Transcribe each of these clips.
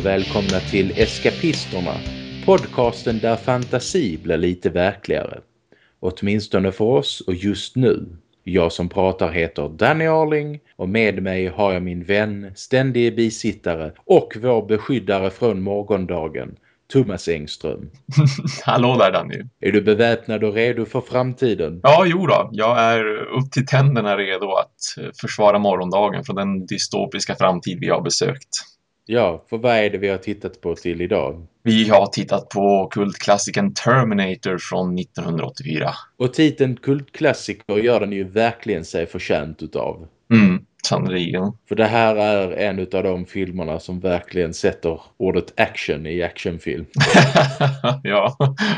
Och välkomna till Eskapisterna, podcasten där fantasi blir lite verkligare. Åtminstone för oss och just nu. Jag som pratar heter Danny Arling och med mig har jag min vän, ständige bisittare och vår beskyddare från morgondagen, Thomas Engström. Hallå där Danny. Är du beväpnad och redo för framtiden? Ja, jo då. Jag är upp till tänderna redo att försvara morgondagen från den dystopiska framtid vi har besökt. Ja, för vad är det vi har tittat på till idag? Vi har tittat på kultklassikern Terminator från 1984. Och titeln kultklassiker gör den ju verkligen sig förtjänt utav. Mm, sannerligen. För det här är en av de filmerna som verkligen sätter ordet action i actionfilm. ja,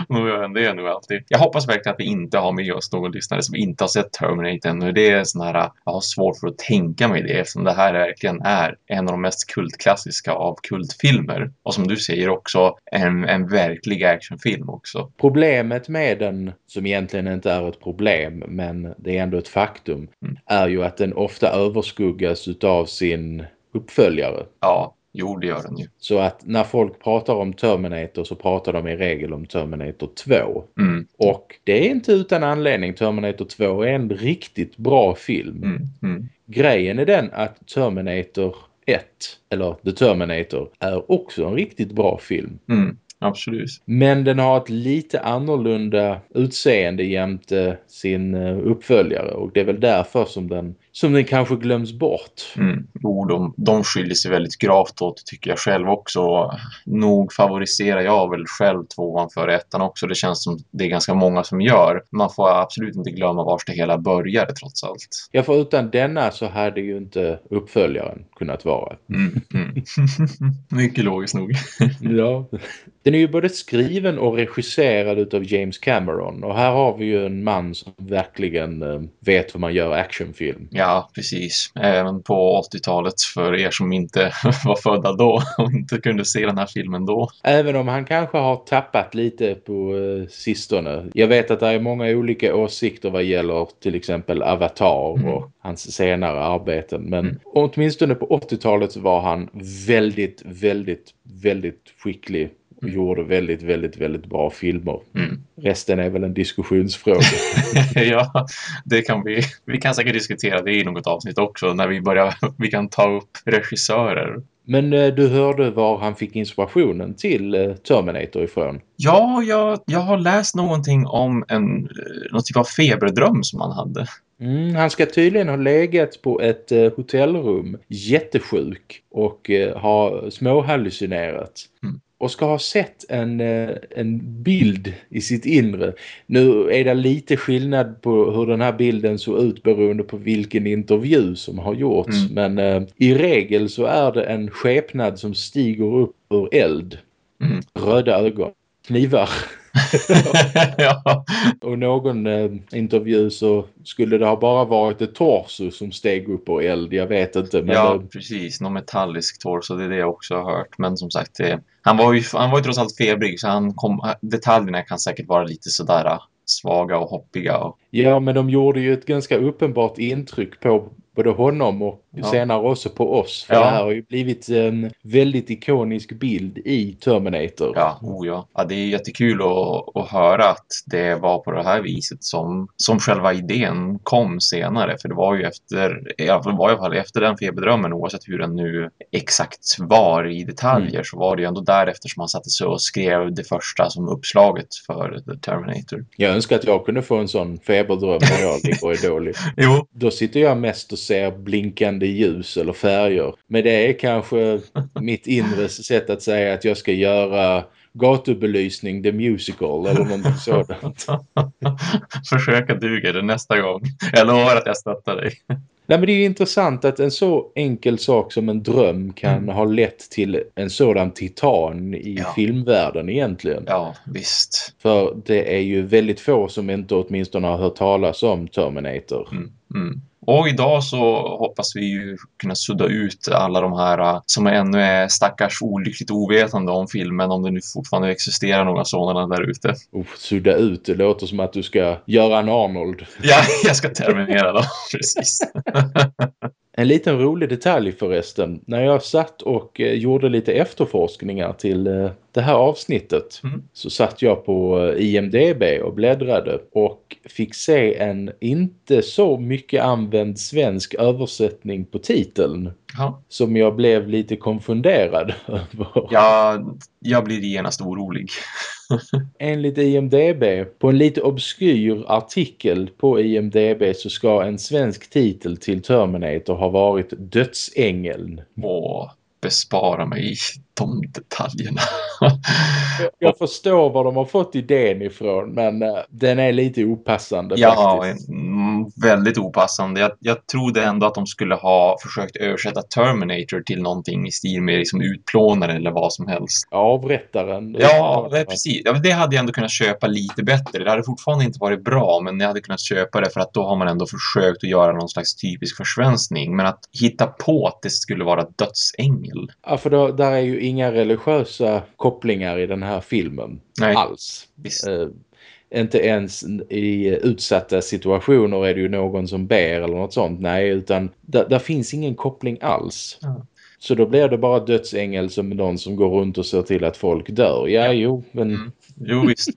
nog gör den det nu alltid. Jag hoppas verkligen att vi inte har med oss någon lyssnare som inte har sett Terminator ännu. Det är sån här, jag har svårt för att tänka mig det eftersom det här verkligen är en av de mest kultklassiska av kultfilmer. Och som du säger också en, en verklig actionfilm också. Problemet med den, som egentligen inte är ett problem men det är ändå ett faktum, Mm. är ju att den ofta överskuggas utav sin uppföljare. Ja, jo det gör den ju. Så att när folk pratar om Terminator så pratar de i regel om Terminator 2. Mm, Och det är inte utan anledning Terminator 2 är en riktigt bra film. mm, mm. Grejen är den att Terminator 1, eller The Terminator, är också en riktigt bra film. Mm, absolut. Men den har ett lite annorlunda utseende jämte sin eh, uppföljare och det är väl därför som den, som den kanske glöms bort. Mm. Jo, de, de skiljer sig väldigt gravt åt tycker jag själv också. Nog favoriserar jag väl själv tvåan före ettan också. Det känns som det är ganska många som gör. Man får absolut inte glömma vars det hela började trots allt. Ja, för utan denna så hade ju inte uppföljaren kunnat vara. Mm, mm. Mycket logiskt nog. Ja. Den är ju både skriven och regisserad utav James Cameron och här har vi ju en man som verkligen eh, vet hur man gör actionfilm. Ja, precis. Även på 80-talet för er som inte var födda då och inte kunde se den här filmen då. Även om han kanske har tappat lite på eh, sistone. Jag vet att det är många olika åsikter vad gäller till exempel Avatar Mm. och hans senare arbeten. Men Mm. åtminstone på 80-talet så var han väldigt, väldigt, väldigt skicklig och gjorde väldigt, väldigt, väldigt bra filmer. Mm. Resten är väl en diskussionsfråga. ja, det kan vi. Vi kan säkert diskutera det i något avsnitt också när vi börjar. Vi kan ta upp regissörer. Men eh, du hörde var han fick inspirationen till eh, Terminator ifrån. Ja, jag, jag har läst någonting om en eh, någon typ av feberdröm som han hade. Mm, han ska tydligen ha legat på ett eh, hotellrum jättesjuk och eh, ha småhallucinerat. Mm. Och ska ha sett en, eh, en bild i sitt inre. Nu är det lite skillnad på hur den här bilden såg ut beroende på vilken intervju som har gjorts. Mm. Men eh, i regel så är det en skepnad som stiger upp ur eld. Mm. Röda ögon, knivar. ja. Och någon eh, intervju så skulle det ha bara varit ett torso som steg upp ur eld. Jag vet inte. Men ja, eh, precis. Någon metallisk torso, det är det jag också har hört. Men som sagt, det, han, var ju, han var ju trots allt febrig så han kom, detaljerna kan säkert vara lite sådär äh, svaga och hoppiga. Och, ja, men de gjorde ju ett ganska uppenbart intryck på både honom och Ja. senare också på oss. För Ja. det här har ju blivit en väldigt ikonisk bild i Terminator. ja, oh ja. ja, det är jättekul att, att höra att det var på det här viset som, som själva idén kom senare. För det var ju efter, i alla fall efter den feberdrömmen, oavsett hur den nu exakt var i detaljer, så var det ju ändå därefter som han satte sig och skrev det första som uppslaget för The Terminator. Jag önskar att jag kunde få en sån feberdröm när jag ligger och är dålig. Jo, Då sitter jag mest och ser blinkande ljus eller färger. Men det är kanske mitt inre sätt att säga att jag ska göra gatubelysning, the musical eller någonting sådant. Försöka duga det nästa gång. Jag lovar att jag stöttar dig. Nej men det är intressant att en så enkel sak som en dröm kan Mm. ha lett till en sådan titan i Ja. filmvärlden egentligen. Ja, visst. För det är ju väldigt få som inte åtminstone har hört talas om Terminator. Mm, mm. Och idag så hoppas vi ju kunna sudda ut alla de här äh, som ännu är stackars olyckligt ovetande om filmen, om det nu fortfarande existerar några sådana där ute. Oh, sudda ut, det låter som att du ska göra en Arnold. Ja, jag ska terminera dem, precis. En liten rolig detalj förresten. När jag satt och eh, gjorde lite efterforskningar till eh, det här avsnittet Mm. så satt jag på eh, IMDB och bläddrade och fick se en inte så mycket använd svensk översättning på titeln Ja. som jag blev lite konfunderad över. Jag, jag blir genast orolig. Enligt IMDB, på en lite obskyr artikel på IMDB så ska en svensk titel till Terminator ha varit Dödsängeln. Och bespara mig de detaljerna. Jag förstår var de har fått idén ifrån men eh, den är lite opassande Ja, faktiskt. Väldigt opassande. Jag, jag trodde ändå att de skulle ha försökt översätta Terminator till någonting i stil med liksom utplånare eller vad som helst. Avrättaren. Ja, är precis. Ja, det hade jag ändå kunnat köpa lite bättre. Det hade fortfarande inte varit bra, men jag hade kunnat köpa det för att då har man ändå försökt att göra någon slags typisk försvenskning. Men att hitta på att det skulle vara dödsängel. Ja, för då, där är ju inga religiösa kopplingar i den här filmen Nej, alls. visst. Inte ens i utsatta situationer är det ju någon som ber eller något sånt. Nej, utan där, finns ingen koppling alls. Ja. Så då blir det bara dödsängel som någon som går runt och ser till att folk dör. Ja, Ja. jo, men Mm. Jo, visst.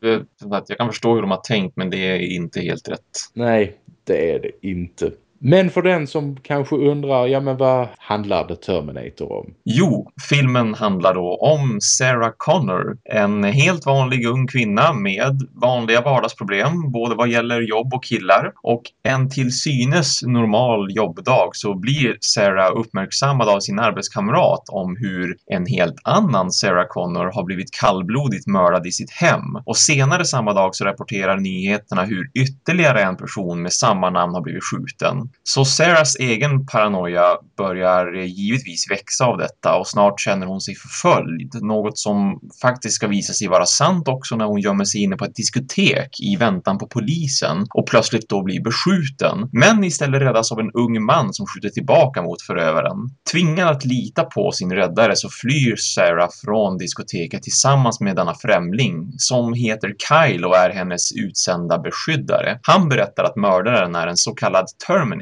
Jag kan förstå hur de har tänkt, men det är inte helt rätt. nej, det är det inte. Men för den som kanske undrar, ja men vad handlar The Terminator om? Jo, filmen handlar då om Sarah Connor, en helt vanlig ung kvinna med vanliga vardagsproblem, både vad gäller jobb och killar. Och en till synes normal jobbdag så blir Sarah uppmärksammad av sin arbetskamrat om hur en helt annan Sarah Connor har blivit kallblodigt mördad i sitt hem. Och senare samma dag så rapporterar nyheterna hur ytterligare en person med samma namn har blivit skjuten. Så Sarahs egen paranoia börjar givetvis växa av detta och snart känner hon sig förföljd. Något som faktiskt ska visa sig vara sant också när hon gömmer sig inne på ett diskotek i väntan på polisen och plötsligt då blir beskjuten. Men istället räddas av en ung man som skjuter tillbaka mot förövaren. Tvingad att lita på sin räddare så flyr Sarah från diskoteket tillsammans med denna främling som heter Kyle och är hennes utsända beskyddare. Han berättar att mördaren är en så kallad Terminator,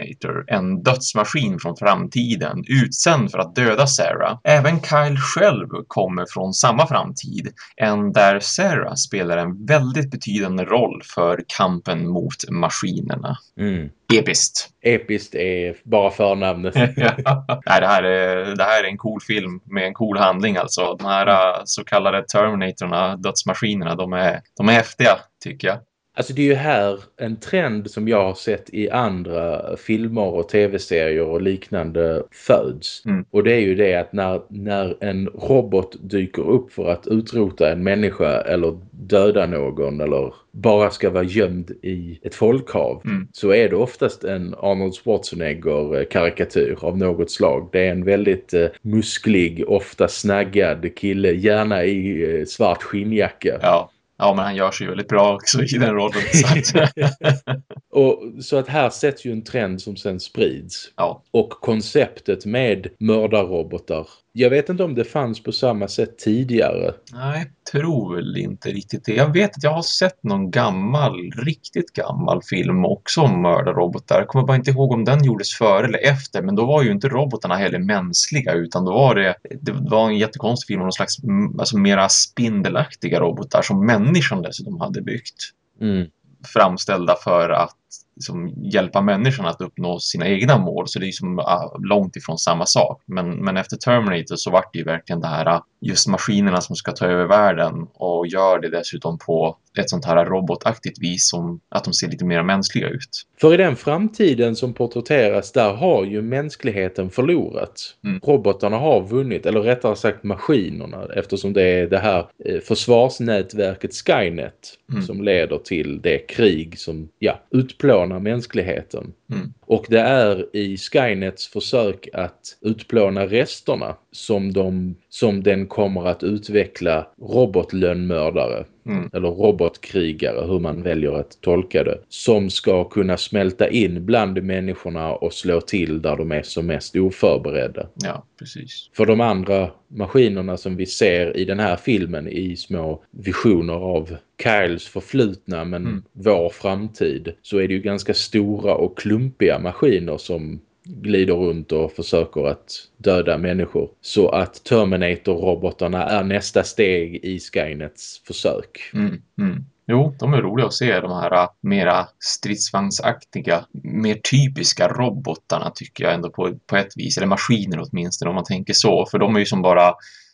en dödsmaskin från framtiden, utsänd för att döda Sarah. Även Kyle själv kommer från samma framtid, en där Sarah spelar en väldigt betydande roll för kampen mot maskinerna. Mm. Episkt. Episkt är bara förnamnet. Nej, det, här är, det här är en cool film med en cool handling alltså. De här äh, så kallade Terminatorna, dödsmaskinerna, de är, de är häftiga tycker jag. Alltså det är ju här en trend som jag har sett i andra filmer och tv-serier och liknande föds. Mm. Och det är ju det att när, när en robot dyker upp för att utrota en människa eller döda någon eller bara ska vara gömd i ett folkhav Mm. så är det oftast en Arnold Schwarzenegger-karikatyr av något slag. Det är en väldigt eh, musklig, ofta snaggad kille, gärna i eh, svart skinnjacka. Ja. Ja, men han gör sig väldigt bra också i den rollen. Så att, Och så att här sätts ju en trend som sen sprids. ja. Och konceptet med mördarrobotar. Jag vet inte om det fanns på samma sätt tidigare. Nej, tror väl inte riktigt det. Jag vet att jag har sett någon gammal, riktigt gammal film också om mördarrobotar. Jag kommer bara inte ihåg om den gjordes före eller efter, men då var ju inte robotarna heller mänskliga, utan då var det, det var en jättekonstig film om någon slags, alltså mera spindelaktiga robotar som människan dessutom hade byggt. Mm. Framställda för att liksom, hjälpa människan att uppnå sina egna mål. Så det är som ah, långt ifrån samma sak. Men, men efter Terminator så vart det ju verkligen det här just maskinerna som ska ta över världen och gör det dessutom på ett sånt här robotaktigt vis som att de ser lite mer mänskliga ut. För i den framtiden som porträtteras där har ju mänskligheten förlorat. Mm. Robotarna har vunnit, eller rättare sagt maskinerna eftersom det är det här eh, försvarsnätverket Skynet Mm. som leder till det krig som ja, utplånar mänskligheten. Mm. Och det är i Skynets försök att utplåna resterna som, de, som den kommer att utveckla robotlönnmördare Mm. eller robotkrigare, hur man väljer att tolka det, som ska kunna smälta in bland människorna och slå till där de är som mest oförberedda. Ja, precis. För de andra maskinerna som vi ser i den här filmen i små visioner av Kyles förflutna men Mm. vår framtid så är det ju ganska stora och klumpiga maskiner som glider runt och försöker att döda människor. Så att Terminator-robotarna är nästa steg i Skynets försök. Mm, mm. Jo, de är roliga att se, de här äh, mera stridsvagnsaktiga, mer typiska robotarna tycker jag ändå på, på ett vis, eller maskiner åtminstone om man tänker så, för de är ju som bara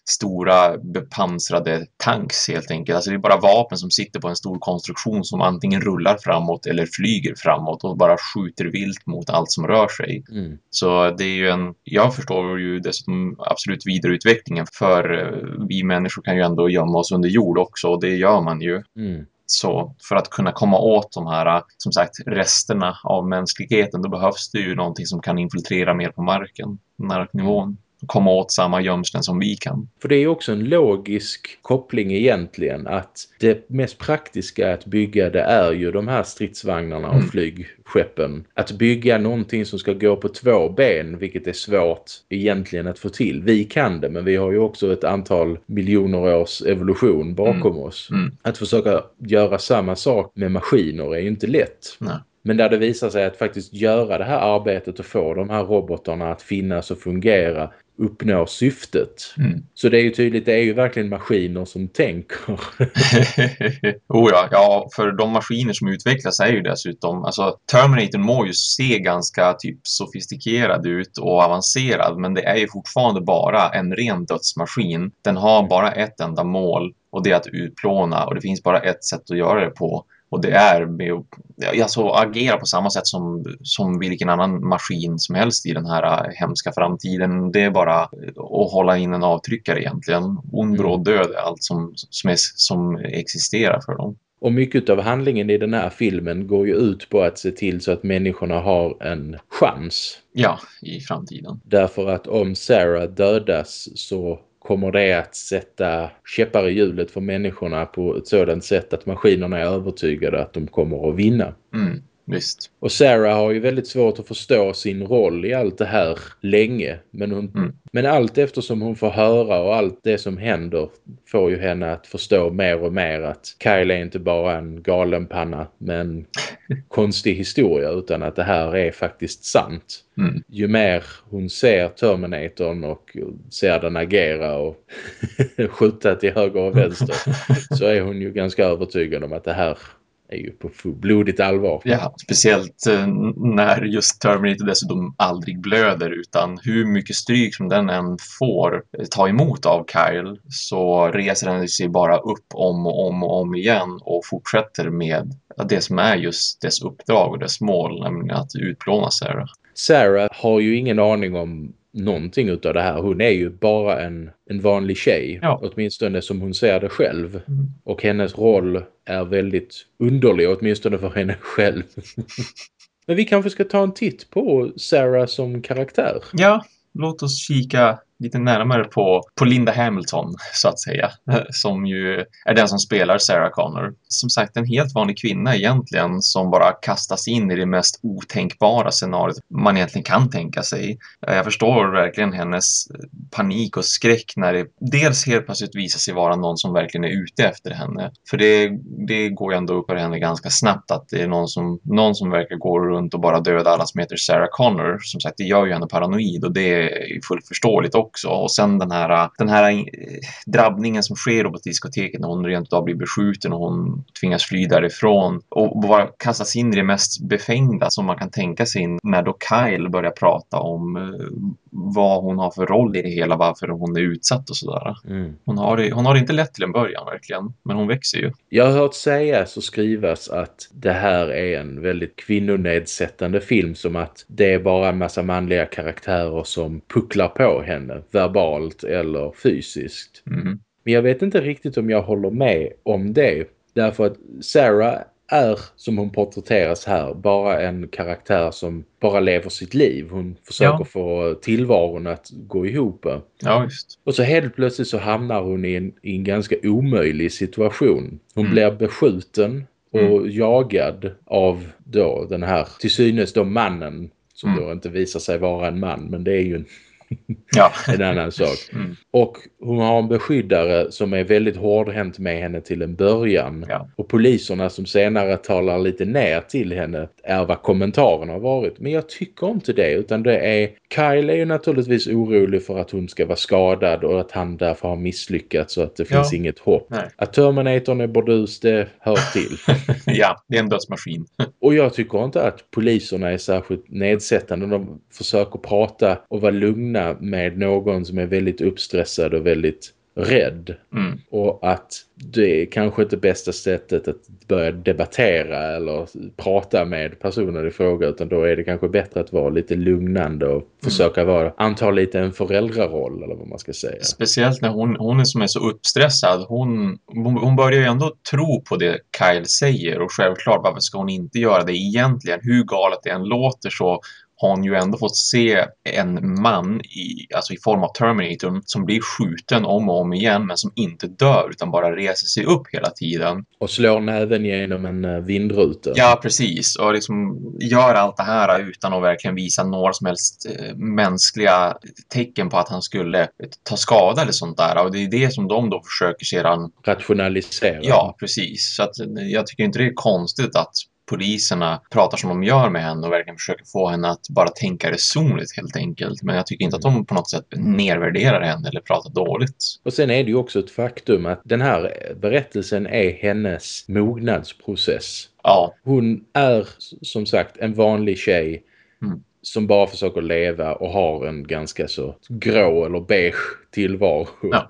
stora bepansrade tanks helt enkelt. Alltså det är bara vapen som sitter på en stor konstruktion som antingen rullar framåt eller flyger framåt och bara skjuter vilt mot allt som rör sig. Mm. Så det är ju en, jag förstår ju dessutom absolut vidareutvecklingen för äh, vi människor kan ju ändå gömma oss under jord också och det gör man ju. Mm. Så för att kunna komma åt de här, som sagt, resterna av mänskligheten, då behövs det ju någonting som kan infiltrera mer på marken, marknivån komma åt samma gömslen som vi kan. För det är också en logisk koppling egentligen att det mest praktiska att bygga det är ju de här stridsvagnarna och mm. flygskeppen. Att bygga någonting som ska gå på två ben vilket är svårt egentligen att få till. Vi kan det men vi har ju också ett antal miljoner års evolution bakom mm. oss. Mm. Att försöka göra samma sak med maskiner är ju inte lätt. Nej. Men där det visar sig att faktiskt göra det här arbetet och få de här robotarna att finnas och fungera uppnå syftet. Mm. Så det är ju tydligt, det är ju verkligen maskiner som tänker. oh ja, ja, för de maskiner som utvecklas är ju dessutom, alltså Terminator må ju se ganska typ sofistikerad ut och avancerad, men det är ju fortfarande bara en ren dödsmaskin. Den har bara ett enda mål och det är att utplåna och det finns bara ett sätt att göra det på. Och det är med att alltså, agera på samma sätt som, som vilken annan maskin som helst i den här äh, hemska framtiden. Det är bara att hålla in en avtryckare egentligen. Ond, bråd, mm. död är allt som, som, är, som existerar för dem. Och mycket av handlingen i den här filmen går ju ut på att se till så att människorna har en chans. Ja, i framtiden. Därför att om Sarah dödas så kommer det att sätta käppar i hjulet för människorna på ett sådant sätt att maskinerna är övertygade att de kommer att vinna. Mm. Visst. Och Sarah har ju väldigt svårt att förstå sin roll i allt det här länge. Men, hon, mm. men allt eftersom hon får höra och allt det som händer får ju henne att förstå mer och mer att Kyle är inte bara en galenpanna med en konstig historia utan att det här är faktiskt sant. Mm. Ju mer hon ser Terminatorn och ser den agera och skjuta till höger och vänster så är hon ju ganska övertygad om att det här är ju på blodigt allvar. Ja, speciellt eh, när just Terminator dessutom aldrig blöder utan hur mycket stryk som den än får eh, ta emot av Kyle så reser den sig bara upp om och om och om igen och fortsätter med det som är just dess uppdrag och dess mål, nämligen att utplåna Sarah. Sarah har ju ingen aning om någonting utav det här. Hon är ju bara en, en vanlig tjej. Ja. Åtminstone som hon ser det själv. Mm. Och hennes roll är väldigt underlig, åtminstone för henne själv. Men vi kanske ska ta en titt på Sarah som karaktär. Ja, låt oss kika lite närmare på, på Linda Hamilton, så att säga, som ju är den som spelar Sarah Connor. Som sagt, en helt vanlig kvinna egentligen som bara kastas in i det mest otänkbara scenariot man egentligen kan tänka sig. Jag förstår verkligen hennes panik och skräck när det dels helt plötsligt visar sig vara någon som verkligen är ute efter henne. För det, det går ju ändå upp för henne ganska snabbt att det är någon som, någon som verkar gå runt och bara döda alla som heter Sarah Connor. Som sagt, det gör ju henne paranoid och det är fullt förståeligt också. Och sen den här, den här eh, drabbningen som sker på diskoteket när hon rent av blir beskjuten och hon tvingas fly därifrån och bara kastas in i det mest befängda som man kan tänka sig när då Kyle börjar prata om eh, vad hon har för roll i det hela, varför hon är utsatt och sådär. Mm. Hon, har det, hon har det inte lätt till en början verkligen, men hon växer ju. Jag har hört sägas och skrivas att det här är en väldigt kvinnonedsättande film som att det är bara en massa manliga karaktärer som pucklar på henne, verbalt eller fysiskt. Mm. Men jag vet inte riktigt om jag håller med om det. Därför att Sarah är, som hon porträtteras här, bara en karaktär som bara lever sitt liv. Hon försöker ja. få tillvaron att gå ihop. Ja, just. Och så helt plötsligt så hamnar hon i en, i en ganska omöjlig situation. Hon mm. blir beskjuten och mm. jagad av då den här till synes då mannen som mm. då inte visar sig vara en man men det är ju en Ja. en annan sak. Mm. Och hon har en beskyddare som är väldigt hårdhänt med henne till en början. Ja. Och poliserna som senare talar lite ner till henne är vad kommentarerna har varit. Men jag tycker inte det utan det är Kyle är ju naturligtvis orolig för att hon ska vara skadad och att han därför har misslyckats så att det finns Ja. inget hopp. Nej. Att Terminatorn är bordus det hör till. ja, det är en dödsmaskin. Och jag tycker inte att poliserna är särskilt nedsättande. De försöker prata och vara lugna med någon som är väldigt uppstressad och väldigt rädd. Mm. Och att det är kanske inte bästa sättet att börja debattera eller prata med personer i fråga utan då är det kanske bättre att vara lite lugnande och försöka vara, anta lite en föräldraroll eller vad man ska säga. Speciellt när hon, hon är som är så uppstressad. Hon, hon, hon börjar ju ändå tro på det Kyle säger och självklart varför ska hon inte göra det egentligen? Hur galet det än låter så har hon ju ändå fått se en man i, alltså i form av Terminator som blir skjuten om och om igen men som inte dör utan bara reser sig upp hela tiden. Och slår näven genom en eh, vindruta. Ja, precis. Och liksom gör allt det här utan att verkligen visa några som helst eh, mänskliga tecken på att han skulle ta skada eller sånt där. Och det är det som de då försöker sedan Rationalisera. Ja, precis. Så att, eh, jag tycker inte det är konstigt att poliserna pratar som de gör med henne och verkligen försöker få henne att bara tänka resonligt helt enkelt. Men jag tycker inte att de på något sätt nedvärderar henne eller pratar dåligt. Och sen är det ju också ett faktum att den här berättelsen är hennes mognadsprocess. Ja, Hon är som sagt en vanlig tjej Mm. Som bara försöker leva och har en ganska så grå eller beige tillvaro. Ja.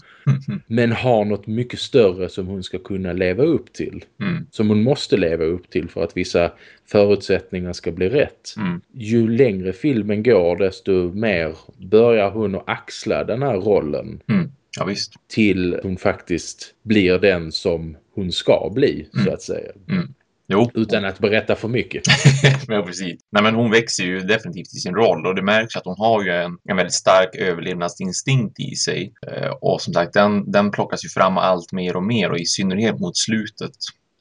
Men har något mycket större som hon ska kunna leva upp till. Mm. Som hon måste leva upp till för att vissa förutsättningar ska bli rätt. Mm. Ju längre filmen går desto mer börjar hon att axla den här rollen Mm. Ja, till hon faktiskt blir den som hon ska bli så Mm. att säga. Jo, Utan att berätta för mycket. ja, precis. Nej, men hon växer ju definitivt i sin roll och det märks att hon har ju en, en väldigt stark överlevnadsinstinkt i sig. Eh, och som sagt, den, den plockas ju fram allt mer och mer och i synnerhet mot slutet.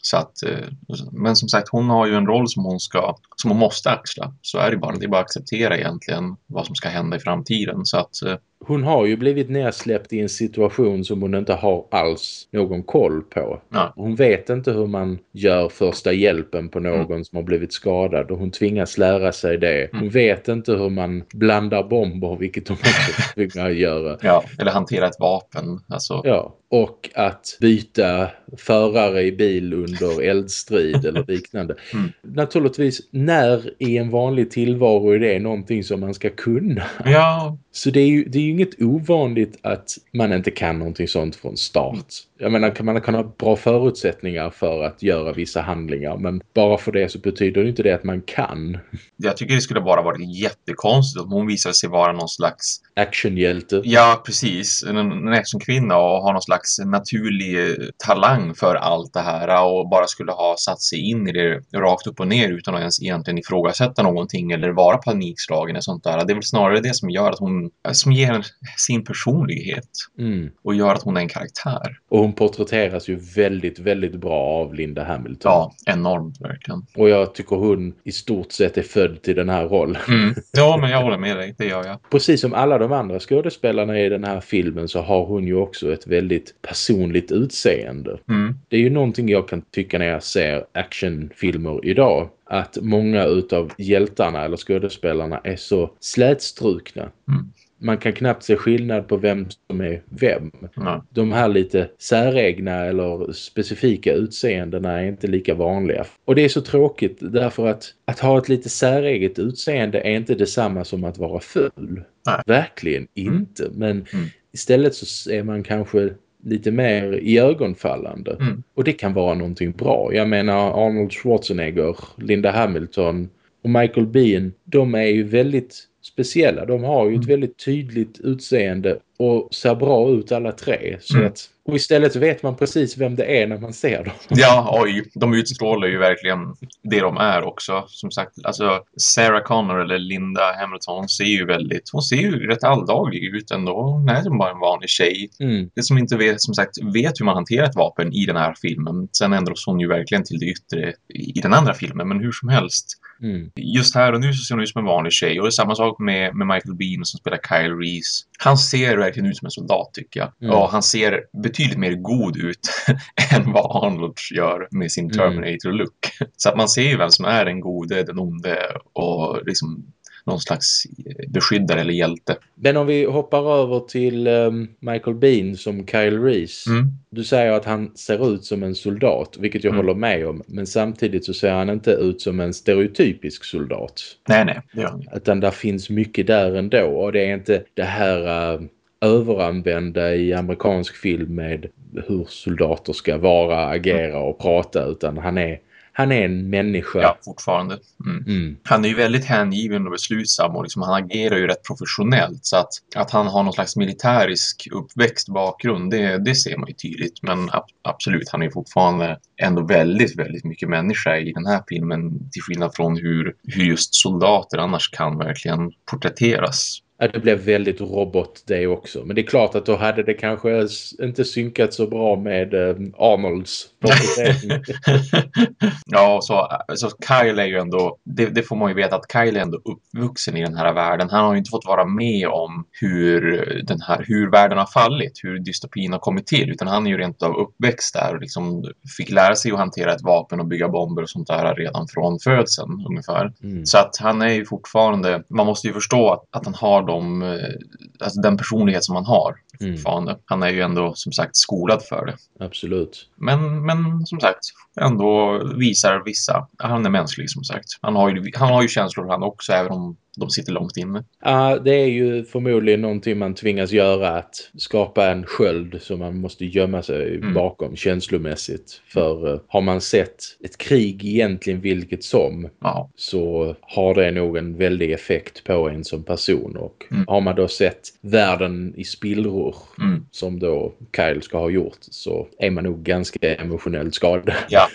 Så att, eh, men som sagt, hon har ju en roll som hon ska, som hon måste axla. Så är det bara. Det är bara att acceptera egentligen vad som ska hända i framtiden. Så att, eh, Hon har ju blivit nersläppt i en situation som hon inte har alls någon koll på. Ja. Hon vet inte hur man gör första hjälpen på någon som har blivit skadad och hon tvingas lära sig det. Hon vet inte hur man blandar bomber, vilket hon också tvingas göra. ja, eller hantera ett vapen. Alltså, Ja, och att byta förare i bil under eldstrid eller liknande. Mm. Naturligtvis, när i en vanlig tillvaro är det någonting som man ska kunna. ja, Så det är ju det är ju inget ovanligt att man inte kan någonting sånt från start. Jag menar, kan- man kan ha bra förutsättningar för att göra vissa handlingar, men bara för det så betyder det inte det att man kan. jag tycker det skulle bara varit jättekonstigt om hon visade sig vara någon slags Actionhjälte. Ja, precis. En, en actionkvinna och har någon slags naturlig talang för allt det här och bara skulle ha satt sig in i det rakt upp och ner utan att ens egentligen ifrågasätta någonting eller vara panikslagen och sånt där. Det är väl snarare det som gör att hon, som ger sin personlighet Mm. och gör att hon är en karaktär. Och hon porträtteras ju väldigt, väldigt bra av Linda Hamilton. Ja, enormt verkligen. Och jag tycker hon i stort sett är född till den här rollen. Mm. Ja, men jag håller med dig. Det gör jag. Precis som alla de andra skådespelarna i den här filmen så har hon ju också ett väldigt personligt utseende. Mm. Det är ju någonting jag kan tycka när jag ser actionfilmer idag. Att många utav hjältarna eller skådespelarna är så slätstrukna. Mm. Man kan knappt se skillnad på vem som är vem. Ja. De här lite säregna eller specifika utseendena är inte lika vanliga. Och det är så tråkigt därför att att ha ett lite säreget utseende är inte detsamma som att vara ful. Nej. Verkligen inte. Men Mm. istället så är man kanske lite mer i ögonfallande. Mm. Och det kan vara någonting bra. Jag menar Arnold Schwarzenegger, Linda Hamilton och Michael Biehn. De är ju väldigt speciella. De har ju ett Mm. väldigt tydligt utseende och ser bra ut alla tre. Så Mm. att, och istället vet man precis vem det är när man ser dem. Ja, oj, de utstrålar ju verkligen det de är också. Som sagt, alltså Sarah Connor eller Linda Hamilton ser ju väldigt, hon ser ju rätt alldaglig ut ändå. Hon är som bara en vanlig tjej. Mm. Det som inte vet, som sagt, vet hur man hanterar ett vapen i den här filmen. Sen ändras hon ju verkligen till det yttre i, i den andra filmen, men hur som helst. Mm. Just här och nu så ser hon ut som en vanlig tjej. Och det är samma sak med, med Michael Bean som spelar Kyle Reese. Han ser verkligen ut som en soldat tycker jag. Mm. Och han ser betydligt mer god ut än vad Arnold gör med sin Mm. Terminator-look. Så att man ser vem som är den gode, den onde och liksom någon slags beskyddare eller hjälte. Men om vi hoppar över till ehm, Michael Bean som Kyle Reese. Mm. Du säger att han ser ut som en soldat, vilket jag Mm. håller med om. Men samtidigt så ser han inte ut som en stereotypisk soldat. Nej, nej, det inte. Utan där finns mycket där ändå. Och det är inte det här uh, överanvända i amerikansk film med hur soldater ska vara, agera och prata. Utan han är, han är en människa. Ja, fortfarande. Mm. Mm. Han är ju väldigt hängiven och beslutsam och liksom, han agerar ju rätt professionellt. Så att, att han har någon slags militärisk uppväxt bakgrund, det, det ser man ju tydligt. Men ab absolut, han är fortfarande ändå väldigt, väldigt mycket människa i den här filmen. Till skillnad från hur, hur just soldater annars kan verkligen porträtteras. Det blev väldigt robot det också. Men det är klart att då hade det kanske inte synkat så bra med eh, Arnolds ja, så, så Kyle är ju ändå, det, det får man ju veta att Kyle är ändå uppvuxen i den här världen. Han har ju inte fått vara med om hur, den här, hur världen har fallit, hur dystopin har kommit till, utan han är ju rent av uppväxt där och liksom fick lära sig att hantera ett vapen och bygga bomber och sånt där redan från födseln ungefär. Mm. Så att han är ju fortfarande, man måste ju förstå att, att han har de, eh, alltså den personlighet som man har. Mm. fortfarande. Han är ju ändå som sagt skolad för det. Absolut. Men, men som sagt, ändå visar vissa. Han är mänsklig som sagt. Han har ju, han har ju känslor han också, även om de sitter långt inne. Ja, det är ju förmodligen någonting man tvingas göra att skapa en sköld som man måste gömma sig Mm. bakom känslomässigt. För eh, har man sett ett krig egentligen vilket som Ja, så har det nog en väldig effekt på en som person. Och Mm. har man då sett världen i spillror mm, som då Kyle ska ha gjort så är man nog ganska emotionellt skadad. ja.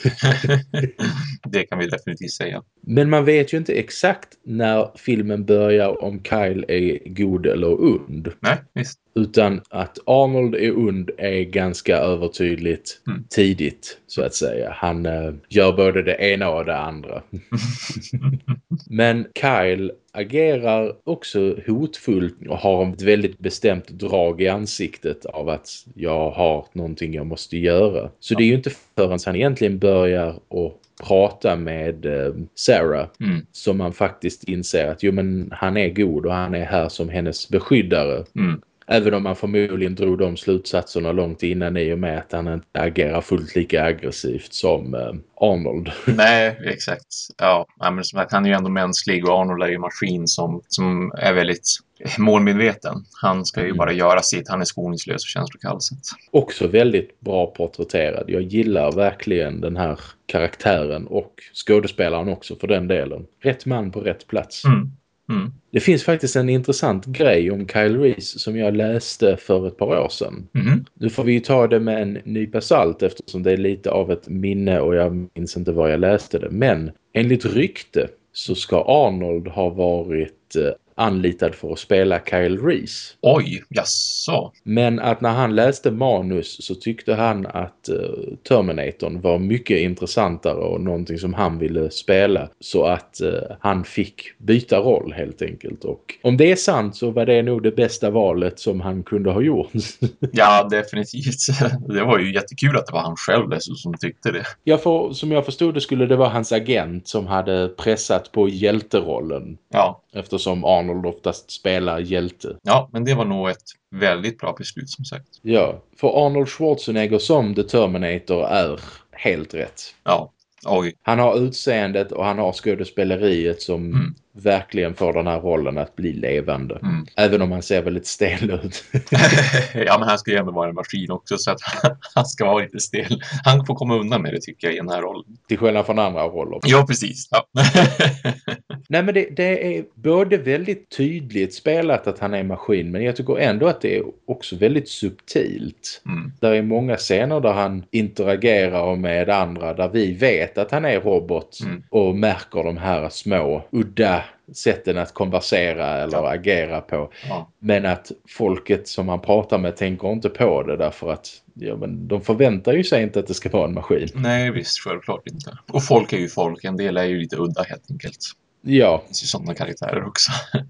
det kan vi definitivt säga. Men man vet ju inte exakt när filmen börjar om Kyle är god eller ond. Nej, visst. Utan att Arnold är ond är ganska övertydligt Mm. tidigt så att säga. Han eh, gör både det ena och det andra. Men Kyle agerar också hotfullt och har ett väldigt bestämt drag i ansiktet av att jag har någonting jag måste göra. Så det är ju inte förrän han egentligen börjar att prata med eh, Sarah Mm, som man faktiskt inser att jo men han är god och han är här som hennes beskyddare. mm, Även om man förmodligen drog de slutsatserna långt innan i och med att han inte agerar fullt lika aggressivt som eh, Arnold. Nej, exakt. Ja, men som sagt, han är ju ändå mänsklig och Arnold är ju en maskin som, som är väldigt målmedveten. Han ska ju Mm. bara göra sitt. Han är skoningslös och känslokall. Också väldigt bra porträtterad. Jag gillar verkligen den här karaktären och skådespelaren också för den delen. Rätt man på rätt plats. Mm. Mm. Det finns faktiskt en intressant grej om Kyle Reese som jag läste för ett par år sedan. Mhm. Nu får vi ju ta det med en nypa salt eftersom det är lite av ett minne och jag minns inte var jag läste det. Men enligt rykte så ska Arnold ha varit eh, anlitad för att spela Kyle Reese. Oj, jaså? Men att när han läste manus så tyckte han att eh, Terminatorn var mycket intressantare och någonting som han ville spela. Så att eh, han fick byta roll helt enkelt. Och om det är sant så var det nog det bästa valet som han kunde ha gjort. Ja, definitivt. Det var ju jättekul att det var han själv dessutom som tyckte det. Jag får, som jag förstod det skulle det vara hans agent som hade pressat på hjälterollen. Ja, Eftersom Arnold oftast spelar hjälte. ja, men det var nog ett väldigt bra beslut som sagt. Ja, för Arnold Schwarzenegger som The Terminator är helt rätt. Ja, oj. Han har utseendet och han har skådespeleriet som Mm. Verkligen får den här rollen att bli levande. Mm. Även om han ser väldigt stel ut. ja, men han ska ju ändå vara en maskin också så att han ska vara lite stel. Han får komma undan med det tycker jag i den här rollen. till skillnad från andra roller. Ja, precis. Ja. Nej men det, det, är både väldigt tydligt spelat att han är maskin men jag tycker ändå att det är också väldigt subtilt. Mm. Där är många scener där han interagerar med andra där vi vet att han är robot Mm. och märker de här små udda sätten att konversera eller Ja. agera på. Ja. Men att folket som han pratar med tänker inte på det därför att ja, men de förväntar ju sig inte att det ska vara en maskin. Nej, visst, självklart inte. Och folk är ju folk. En del är ju lite udda helt enkelt. Ja, Det finns ju sådana karaktärer också.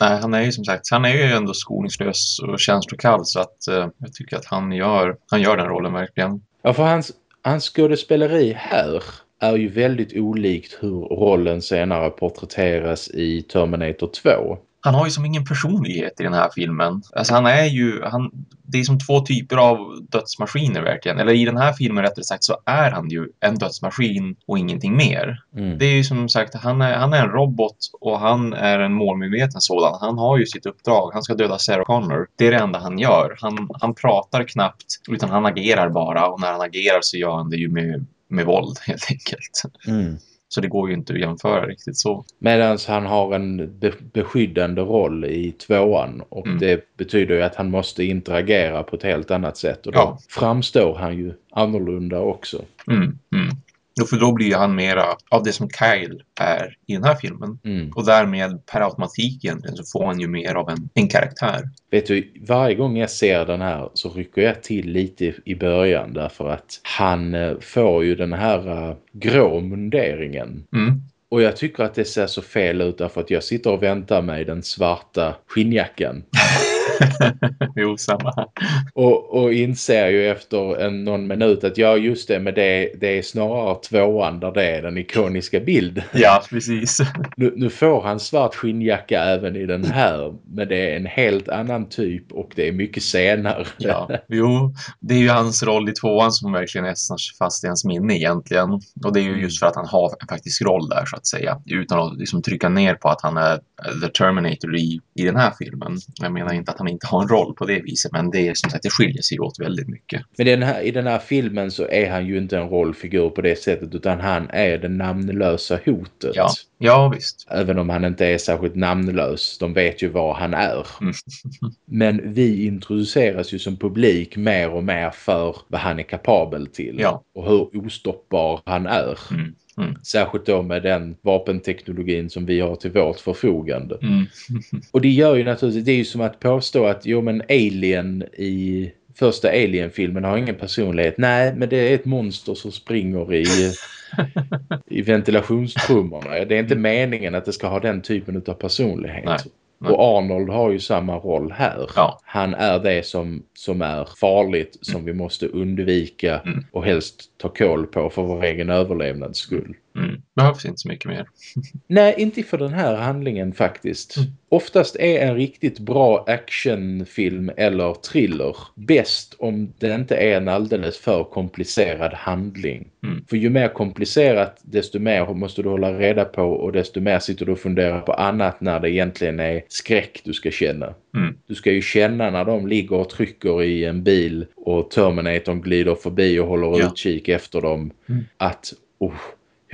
Nej, han är ju som sagt, han är ju ändå skoningslös och känslokall så att eh, jag tycker att han gör, han gör den rollen verkligen. ja för hans, hans skådespeleri här är ju väldigt olikt hur rollen senare porträtteras i Terminator 2. Han har ju som ingen personlighet i den här filmen. Alltså han är ju, han, det är som två typer av dödsmaskiner verkligen. Eller i den här filmen rättare sagt så är han ju en dödsmaskin och ingenting mer. Mm. Det är ju som sagt, han är, han är en robot och han är en målmedveten sådan. Han har ju sitt uppdrag. Han ska döda Sarah Connor. Det är det enda han gör. Han, han pratar knappt utan han agerar bara och när han agerar så gör han det ju med, med våld helt enkelt. Mm. Så det går ju inte att jämföra riktigt så. Medan han har en be beskyddande roll i tvåan och Mm. det betyder ju att han måste interagera på ett helt annat sätt och då Ja. framstår han ju annorlunda också. Mm, mm. För då blir han mera av det som Kyle är i den här filmen. Mm. Och därmed per automatik egentligen så får han ju mer av en, en karaktär. Vet du, varje gång jag ser den här så rycker jag till lite i början därför att han eh, får ju den här uh, grå munderingen. Mm. Och jag tycker att det ser så fel ut därför att jag sitter och väntar mig den svarta skinnjackan. jo, samma. Och, och inser ju efter en, någon minut att ja just det, men det, det är snarare tvåan där det är den ikoniska bilden. Ja, precis. Nu, nu får han svart skinnjacka även i den här, men det är en helt annan typ och det är mycket senare. Ja, jo, det är ju hans roll i tvåan som verkligen är fast i hans minne egentligen. Och det är ju just för att han har en faktisk roll där så att säga. Utan att liksom trycka ner på att han är The Terminator i, i den här filmen. Jag menar inte att han inte har en roll på det viset, men det är som sagt, det skiljer sig åt väldigt mycket. Men den här, i den här filmen så är han ju inte en rollfigur på det sättet utan han är det namnlösa hotet. Ja, ja visst. Även om han inte är särskilt namnlös. De vet ju vad han är. Mm. Men vi introduceras ju som publik mer och mer för vad han är kapabel till. Ja. Och hur ostoppbar han är. Mm. Mm. Särskilt då med den vapenteknologin som vi har till vårt förfogande. Mm. Och det gör ju naturligtvis, det är ju som att påstå att jo men Alien i första Alien-filmen har ingen personlighet. Nej, men det är ett monster som springer i, i ventilationstrummorna. Det är inte meningen att det ska ha den typen av personlighet. Nej, nej. Och Arnold har ju samma roll här. Ja. Han är det som, som är farligt, som vi måste undvika Mm. och helst ta koll på för vår egen överlevnads skull. Mm. Behövs inte så mycket mer. Nej, inte för den här handlingen faktiskt. Mm. Oftast är en riktigt bra actionfilm eller thriller bäst om det inte är en alldeles för komplicerad handling. Mm. För ju mer komplicerat desto mer måste du hålla reda på och desto mer sitter du och funderar på annat när det egentligen är skräck du ska känna. Mm. Du ska ju känna när de ligger och trycker i en bil och Terminatorn glider förbi och håller Ja. utkik efter dem. Mm. Att oh,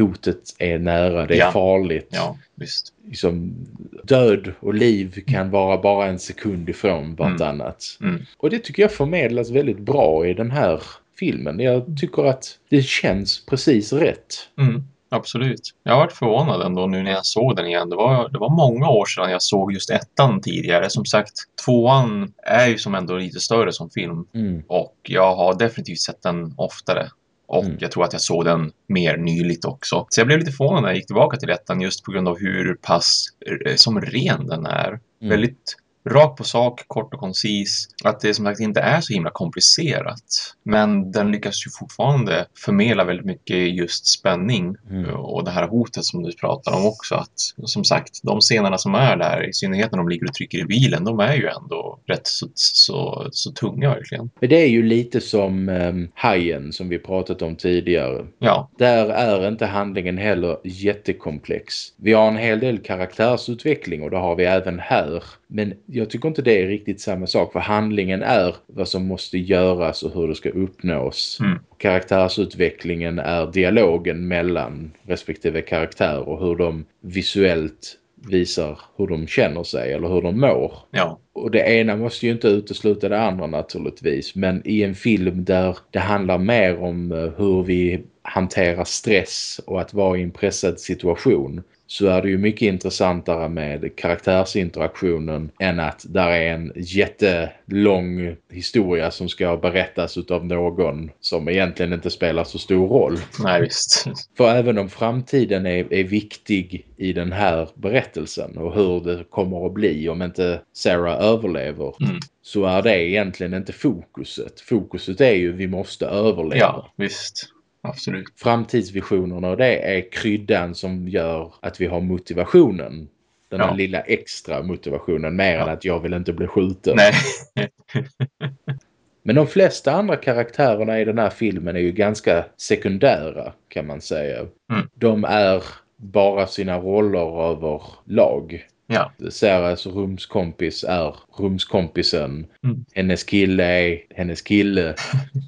hotet är nära, det är Ja. farligt. Ja, visst. Liksom, död och liv kan vara bara en sekund ifrån vartannat. Mm. Och det tycker jag förmedlas väldigt bra i den här filmen. Jag tycker att det känns precis rätt. Mm. Absolut. Jag har varit förvånad ändå nu när jag såg den igen. Det var, det var många år sedan jag såg just ettan tidigare. Som sagt, tvåan är ju som ändå lite större som film. Mm. Och jag har definitivt sett den oftare. Och Mm. jag tror att jag såg den mer nyligt också. Så jag blev lite förvånad när jag gick tillbaka till ettan just på grund av hur pass eh, som ren den är. Mm. Väldigt rakt på sak, kort och koncis. Att det som sagt inte är så himla komplicerat. Men den lyckas ju fortfarande förmedla väldigt mycket just spänning. Mm. Och det här hotet som du pratar om också. Att som sagt, de scenerna som är där, i synnerhet när de ligger och trycker i bilen, de är ju ändå rätt så, så, så tunga verkligen. Men det är ju lite som um, Hajen som vi pratat om tidigare. Ja, Där är inte handlingen heller jättekomplex. Vi har en hel del karaktärsutveckling och det har vi även här. Men jag tycker inte det är riktigt samma sak. För handlingen är vad som måste göras och hur det ska uppnås. Mm. Karaktärsutvecklingen är dialogen mellan respektive karaktär och hur de visuellt visar hur de känner sig eller hur de mår. Ja, Och det ena måste ju inte utesluta det andra naturligtvis. Men i en film där det handlar mer om eh, hur vi hanterar stress och att vara i en pressad situation så är det ju mycket intressantare med karaktärsinteraktionen än att där är en jättelång historia som ska berättas av någon som egentligen inte spelar så stor roll. nej visst. För även om framtiden är, är viktig i den här berättelsen och hur det kommer att bli om inte Sarah överlever Mm. så är det egentligen inte fokuset. Fokuset är ju vi måste överleva. Ja, visst. Absolut. Framtidsvisionerna och det är kryddan som gör att vi har motivationen. Den här Ja. lilla extra motivationen mer än Ja. att jag vill inte bli skjuten. Nej. Men de flesta andra karaktärerna i den här filmen är ju ganska sekundära kan man säga. Mm. De är bara sina roller över lag. Ja. Sarahs rumskompis är rumskompisen. Mm. Hennes kille är hennes kille.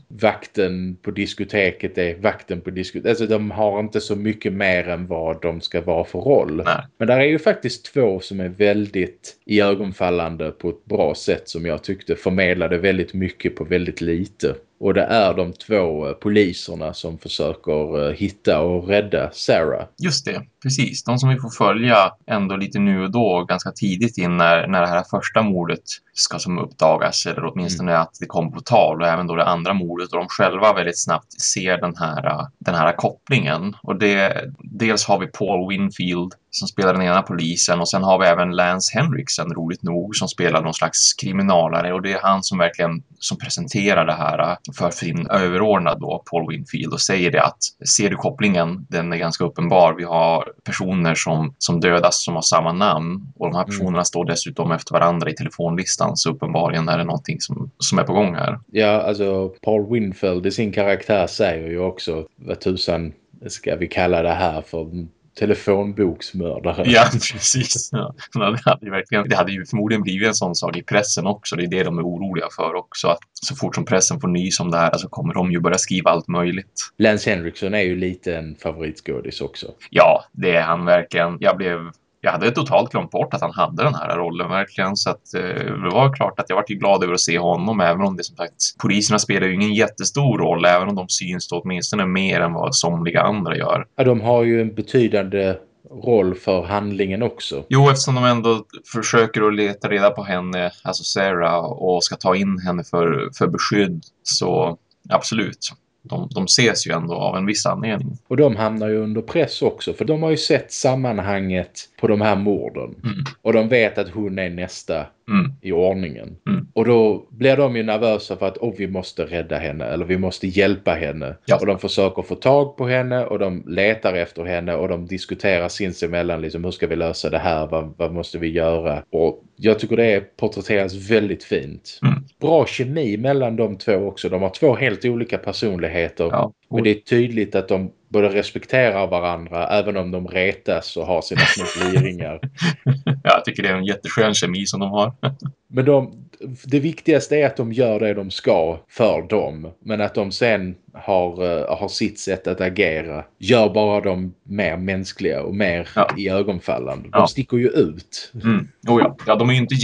vakten på diskoteket är vakten på diskoteket. Alltså de har inte så mycket mer än vad de ska vara för roll. Nej. Men där är ju faktiskt två som är väldigt iögonfallande på ett bra sätt som jag tyckte förmedlade väldigt mycket på väldigt lite. Och det är de två eh, poliserna som försöker eh, hitta och rädda Sarah. Just det, precis. De som vi får följa ändå lite nu och då ganska tidigt in när, när det här första mordet ska som uppdagas eller åtminstone att det kom på tal och även då det andra mordet och de själva väldigt snabbt ser den här, den här kopplingen. Och det, dels har vi Paul Winfield som spelar den ena polisen och sen har vi även Lance Henriksen roligt nog som spelar någon slags kriminalare och det är han som verkligen som presenterar det här för sin överordnad då, Paul Winfield och säger det att ser du kopplingen, den är ganska uppenbar. Vi har personer som, som dödas som har samma namn och de här Mm. personerna står dessutom efter varandra i telefonlistan så uppenbarligen är det någonting som, som är på gång här. Ja, alltså Paul Winfield i sin karaktär säger ju också vad tusan ska vi kalla det här för telefonboksmördare. Ja, precis. Ja. Det, hade ju verkligen, det hade ju förmodligen blivit en sån sak i pressen också. Det är det de är oroliga för också. Att så fort som pressen får nys om det här så kommer de ju börja skriva allt möjligt. Lance Henriksen är ju lite en favoritskådis också. Ja, det är han verkligen. Jag blev... Jag hade totalt glömt bort att han hade den här rollen verkligen. Så att eh, det var klart att jag var glad över att se honom. Även om det som sagt, poliserna spelar ju ingen jättestor roll. Även om de syns då åtminstone mer än vad somliga andra gör. Ja, de har ju en betydande roll för handlingen också. Jo, eftersom de ändå försöker att leta reda på henne, alltså Sarah, och ska ta in henne för, för beskydd, så absolut. De, de ses ju ändå av en viss anledning. Och de hamnar ju under press också för de har ju sett sammanhanget på de här morden. Mm. Och de vet att hon är nästa Mm. i ordningen. Mm. Och då blir de ju nervösa för att oh, vi måste rädda henne eller vi måste hjälpa henne. Ja. Och de försöker få tag på henne och de letar efter henne och de diskuterar sinsemellan liksom hur ska vi lösa det här, vad, vad måste vi göra? Och jag tycker det porträtteras väldigt fint. Mm. Bra kemi mellan de två också. De har två helt olika personligheter. Ja. Men det är tydligt att de både respekterar varandra även om de retas och har sina små gliringar. Ja, jag tycker det är en jätteskön kemi som de har. Men de, det viktigaste är att de gör det de ska för dem. Men att de sen har, eh, har sitt sätt att agera gör bara dem mer mänskliga och mer Ja. i ögonfallande. De Ja. sticker ju ut. Mm. Oh, ja. ja, de är ju inte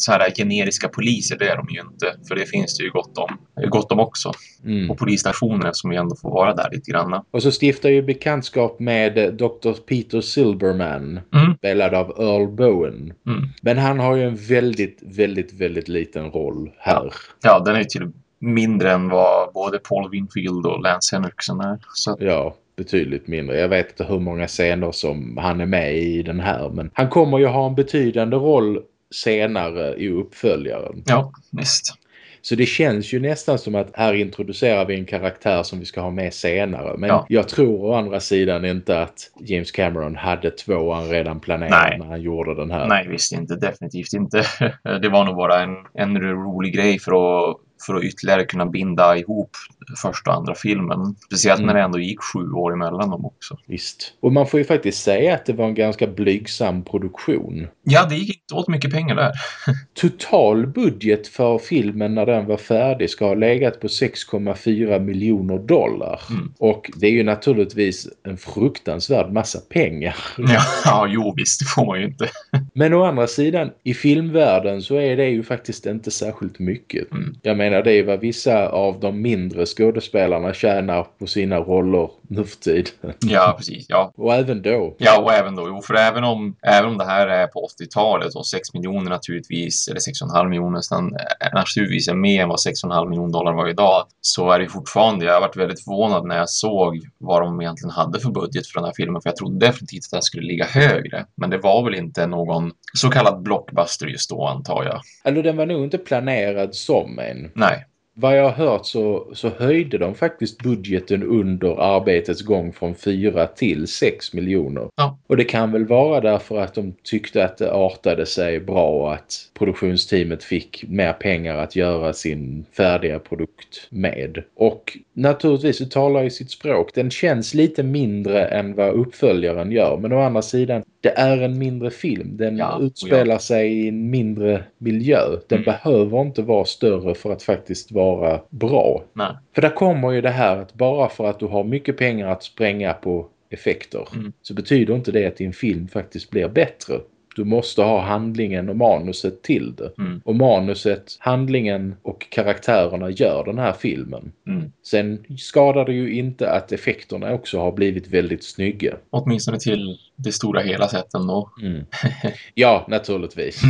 så här generiska poliser, det är de ju inte. För det finns det ju gott om. Gott om också. Mm. På polisstationer som vi ändå får vara där lite grann. Och så stiftar ju bekantskap med eh, Dr. Peter Silberman. Mm. Spelad av Earl Bowen. Mm. Men han har ju en väldigt, väldigt, väldigt liten roll här. Ja, den är ju till mindre än vad både Paul Winfield och Lance Henriksen är. Så Ja, betydligt mindre. Jag vet inte hur många scener som han är med i den här. Men han kommer ju ha en betydande roll senare i uppföljaren. ja, visst. Så det känns ju nästan som att här introducerar vi en karaktär som vi ska ha med senare. Men Ja. jag tror å andra sidan inte att James Cameron hade tvåan redan planerad Nej. när han gjorde den här. Nej, visst inte. Definitivt inte. Det var nog bara en, en rolig grej för att, för att ytterligare kunna binda ihop första och andra filmen. Speciellt Mm. när det ändå gick sju år emellan dem också. Visst. Och man får ju faktiskt säga att det var en ganska blygsam produktion. Ja, det gick inte åt mycket pengar där. Total budget för filmen när den var färdig ska ha legat på 6,4 miljoner dollar. Mm. Och det är ju naturligtvis en fruktansvärd massa pengar. Ja, ja, jo visst, det får man ju inte. Men å andra sidan, i filmvärlden så är det ju faktiskt inte särskilt mycket. Mm. Jag menar, det är vad vissa av de mindre skådespelarna tjänar på sina roller nu för tiden. Ja, precis. Ja, Och även då. Ja, och även då, jo, för även om, även om det här är på 80-talet och 6 miljoner naturligtvis, eller 6,5 miljoner nästan, eh, naturligtvis är mer än vad 6,5 miljoner dollar var idag, så är det fortfarande, jag har varit väldigt förvånad när jag såg vad de egentligen hade för budget för den här filmen, för jag trodde definitivt att den skulle ligga högre. Men det var väl inte någon så kallad blockbuster just då, antar jag. Eller den var nog inte planerad som en. Nej. Vad jag har hört så, så höjde de faktiskt budgeten under arbetets gång från 4 till 6 miljoner. Ja. Och det kan väl vara därför att de tyckte att det artade sig bra och att produktionsteamet fick mer pengar att göra sin färdiga produkt med. Och naturligtvis, det talar ju sitt språk. Den känns lite mindre än vad uppföljaren gör. Men å andra sidan, det är en mindre film. Den Ja, utspelar sig i en mindre miljö. Den Mm. behöver inte vara större för att faktiskt vara bra. Nej. För där kommer ju det här att bara för att du har mycket pengar att spränga på effekter Mm. så betyder inte det att din film faktiskt blir bättre. Du måste ha handlingen och manuset till det. Mm. Och manuset, handlingen och karaktärerna gör den här filmen. Mm. Sen skadar det ju inte att effekterna också har blivit väldigt snygga. Åtminstone till det stora hela sett ändå. Mm. Ja, naturligtvis.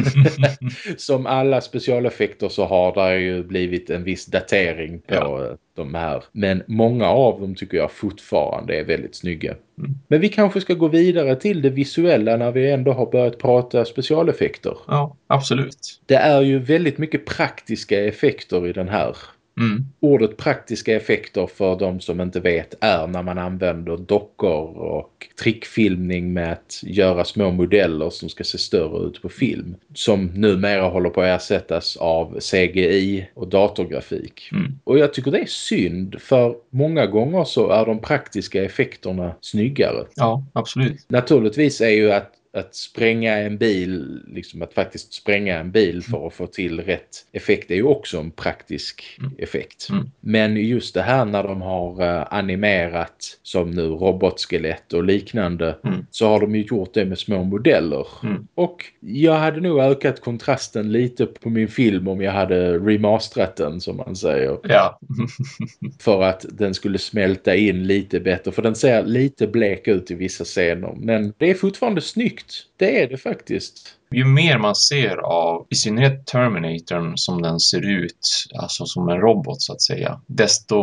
Som alla specialeffekter så har det ju blivit en viss datering på Ja. de här. Men många av dem tycker jag fortfarande är väldigt snygga. Mm. Men vi kanske ska gå vidare till det visuella när vi ändå har börjat prata specialeffekter. Ja, absolut. Det är ju väldigt mycket praktiska effekter i den här. Mm. Ordet praktiska effekter för de som inte vet är när man använder dockor och trickfilmning med att göra små modeller som ska se större ut på film. Som numera håller på att ersättas av CGI och datorgrafik. Mm. Och jag tycker det är synd för många gånger så är de praktiska effekterna snyggare. Ja, absolut. Naturligtvis är ju att att spränga en bil, liksom att faktiskt spränga en bil för att få till rätt effekt är ju också en praktisk Mm. effekt. Mm. Men just det här när de har eh, animerat som nu robotskelett och liknande Mm. så har de ju gjort det med små modeller. Mm. Och jag hade nog ökat kontrasten lite på min film om jag hade remasterat den som man säger. Ja. För att den skulle smälta in lite bättre. För den ser lite blek ut i vissa scener. Men det är fortfarande snyggt. Det är det faktiskt. Ju mer man ser av, i synnerhet Terminatorn som den ser ut, alltså som en robot så att säga, desto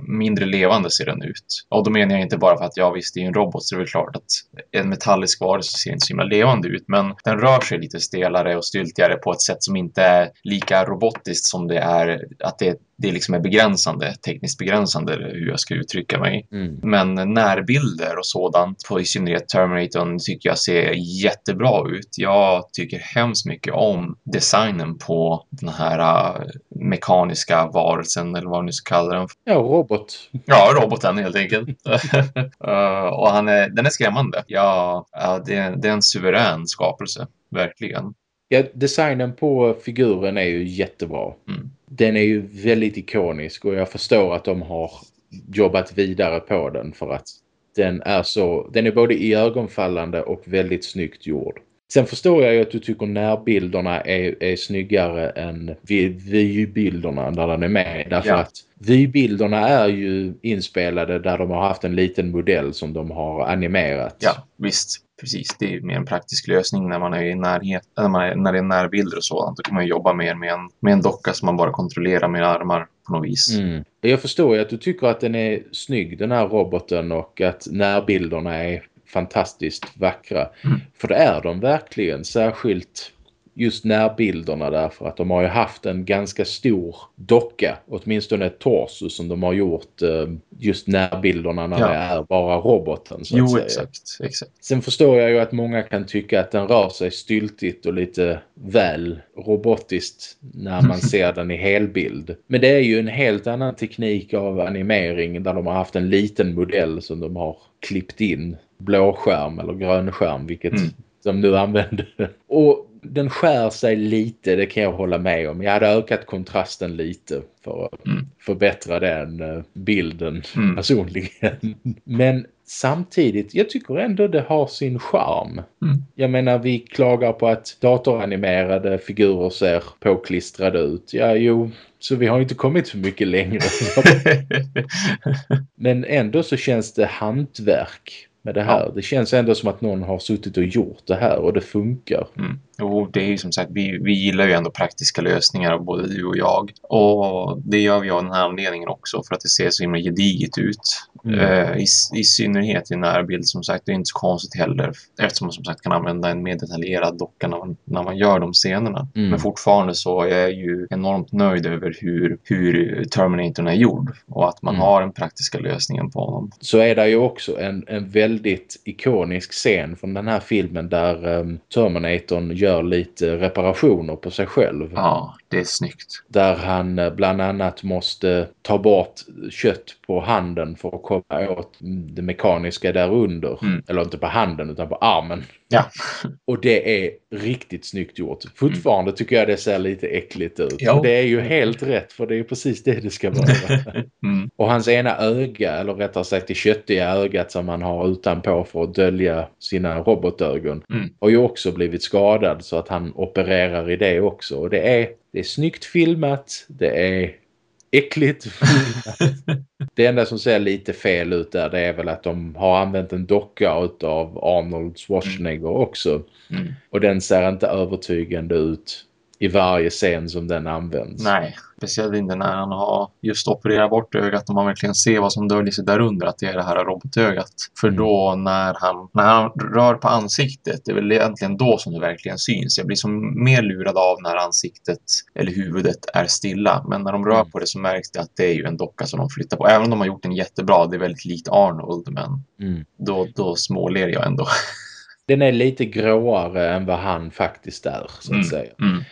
mindre levande ser den ut. Och då menar jag inte bara för att jag visst det är en robot så det är väl klart att en metallisk varelse ser inte så himla levande ut, men den rör sig lite stelare och styltigare på ett sätt som inte är lika robotiskt som det är, att det, är det liksom är begränsande, tekniskt begränsande hur jag ska uttrycka mig. Mm. Men närbilder och sådant på i synnerhet Terminator tycker jag ser jättebra ut. Jag tycker hemskt mycket om designen på den här äh, mekaniska varelsen eller vad man nu ska kalla den. Ja, robot. Ja, roboten helt enkelt. Uh, och han är, den är skrämmande. Ja, ja det, är- det är en suverän skapelse, verkligen. Ja, designen på figuren är ju jättebra. Mm. Den är ju väldigt ikonisk och jag förstår att de har jobbat vidare på den för att den är så, den är både iögonfallande och väldigt snyggt gjord. Sen förstår jag ju att du tycker närbilderna är, är snyggare än vy- vybilderna när den är med. Därför Ja. att vybilderna är ju inspelade där de har haft en liten modell som de har animerat. Ja, visst. Precis, det är mer en praktisk lösning när man är i närhet, när, man är, när det är närbilder och sådant. Då kan man jobba mer med en, med en docka som man bara kontrollerar med armar på något vis. Mm. Jag förstår ju att du tycker att den är snygg den här roboten och att närbilderna är fantastiskt vackra. Mm. För det är de verkligen, särskilt just närbilderna därför att de har ju haft en ganska stor docka, åtminstone ett torso som de har gjort eh, just närbilderna när Ja. det är bara roboten så att Jo, säga. exakt. exakt. Sen förstår jag ju att många kan tycka att den rör sig styltigt och lite väl robotiskt när man ser den i helbild. Men det är ju en helt annan teknik av animering där de har haft en liten modell som de har klippt in blåskärm eller grönskärm vilket Mm. de nu använder. Och den skär sig lite, det kan jag hålla med om. Jag hade ökat kontrasten lite för att Mm. förbättra den eh, bilden Mm. personligen. Men samtidigt, jag tycker ändå det har sin charm. Mm. Jag menar, vi klagar på att datoranimerade figurer ser påklistrade ut. Ja, jo, så vi har inte kommit så mycket längre. Men ändå så känns det hantverk med det här. Ja. Det känns ändå som att någon har suttit och gjort det här och det funkar. Mm. Jo, det är ju som sagt, vi, vi gillar ju ändå praktiska lösningar, både du och jag. Och det gör vi av den här anledningen också, för att det ser så himla gediget ut. Mm. Eh, i, I synnerhet i närbild, som sagt, det är inte så konstigt heller. Eftersom man som sagt kan använda en mer detaljerad docka när man, när man gör de scenerna. Mm. Men fortfarande så är jag ju enormt nöjd över hur, hur Terminatorn är gjord. Och att man Mm. har den praktiska lösningen på honom. så är det ju också en, en väldigt ikonisk scen från den här filmen där um, Terminatorn gör lite reparationer på sig själv. Ja, det är snyggt. Där han eh, bland annat måste ta bort kött på handen för att komma åt mm, det mekaniska där under. Mm. Eller inte på handen utan på armen. Ja. Och det är riktigt snyggt gjort. Fortfarande tycker jag det ser lite äckligt ut. Och det är ju helt rätt för det är precis det det ska vara. Mm. Och hans ena öga, eller rättare sagt det köttiga ögat som han har utanpå för att dölja sina robotögon, Mm. har ju också blivit skadad så att han opererar i det också. Och det är, det är snyggt filmat, det är äckligt filmat. det enda som ser lite fel ut där det är väl att de har använt en docka av Arnold Schwarzenegger också. Mm. Och den ser inte övertygande ut i varje scen som den används. Nej, speciellt inte när han har just opererat bort ögat och man verkligen ser vad som döljer sig där under, att det är det här robotögat. För Mm. då när han, när han rör på ansiktet, det är väl egentligen då som det verkligen syns. Jag blir som mer lurad av när ansiktet eller huvudet är stilla. Men när de rör Mm. på det så märks det att det är ju en docka som de flyttar på. Även om de har gjort den jättebra, det är väldigt likt Arnold, men Mm. då, då småler jag ändå. Den är lite gråare än vad han faktiskt är, så att Mm. säga. Mm.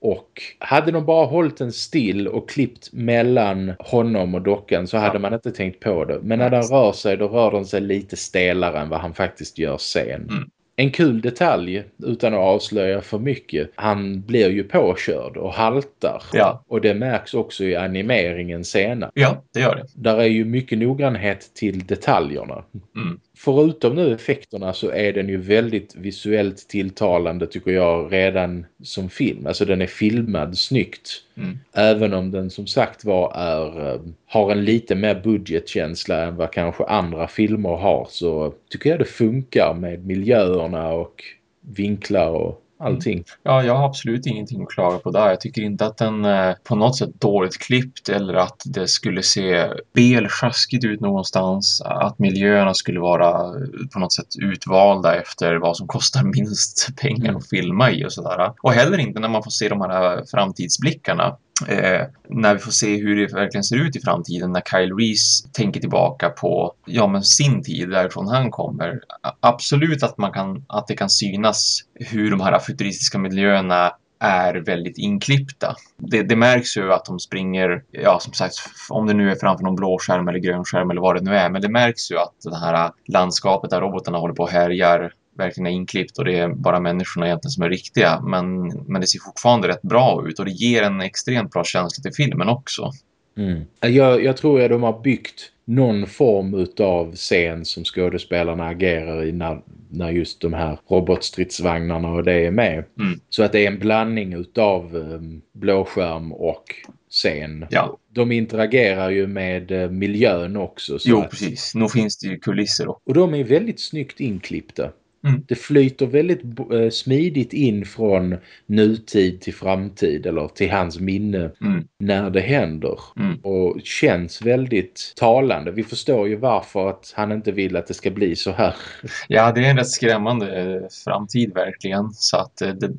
Och hade de bara hållit den still och klippt mellan honom och dockan så hade Ja. man inte tänkt på det. Men när den rör sig, då rör den sig lite stelare än vad han faktiskt gör sen. Mm. En kul detalj, utan att avslöja för mycket, han blir ju påkörd och haltar. Ja. Och det märks också i animeringen senare. Ja, det gör det. Där är ju mycket noggrannhet till detaljerna. Mm. Förutom nu effekterna så är den ju väldigt visuellt tilltalande tycker jag redan som film. Alltså den är filmad snyggt. Mm. Även om den som sagt var är, eh, har en lite mer budgetkänsla än vad kanske andra filmer har så tycker jag det funkar med miljöerna och vinklar och allting. Ja, jag har absolut ingenting att klaga på där. Jag tycker inte att den är på något sätt dåligt klippt eller att det skulle se belsjaskigt ut någonstans. Att miljöerna skulle vara på något sätt utvalda efter vad som kostar minst pengar Mm. att filma i och sådär. Och heller inte när man får se de här framtidsblickarna. Eh, när vi får se hur det verkligen ser ut i framtiden när Kyle Reese tänker tillbaka på ja, men sin tid därifrån han kommer. Absolut att, man kan, att det kan synas hur de här futuristiska miljöerna är väldigt inklippta. Det, det märks ju att de springer, ja som sagt, om det nu är framför någon blå skärm eller grön skärm eller vad det nu är, men det märks ju att det här eh, landskapet där robotarna håller på och härjar verkligen är inklippt och det är bara människorna egentligen som är riktiga. Men, men det ser fortfarande rätt bra ut och det ger en extremt bra känsla till filmen också. Mm. Jag, jag tror att de har byggt någon form utav scen som skådespelarna agerar i när, när just de här robotstridsvagnarna och det är med. Mm. Så att det är en blandning utav um, blåskärm och scen. Ja. De interagerar ju med eh, miljön också. Så Jo, att, precis. Nu finns det ju kulisser och och de är väldigt snyggt inklippta. Mm. Det flyter väldigt eh, smidigt in från nutid till framtid eller till hans minne Mm. när det händer. Mm. Och känns väldigt talande. Vi förstår ju varför att han inte vill att det ska bli så här. Ja, det är en rätt skrämmande eh, framtid verkligen. Så att eh, det,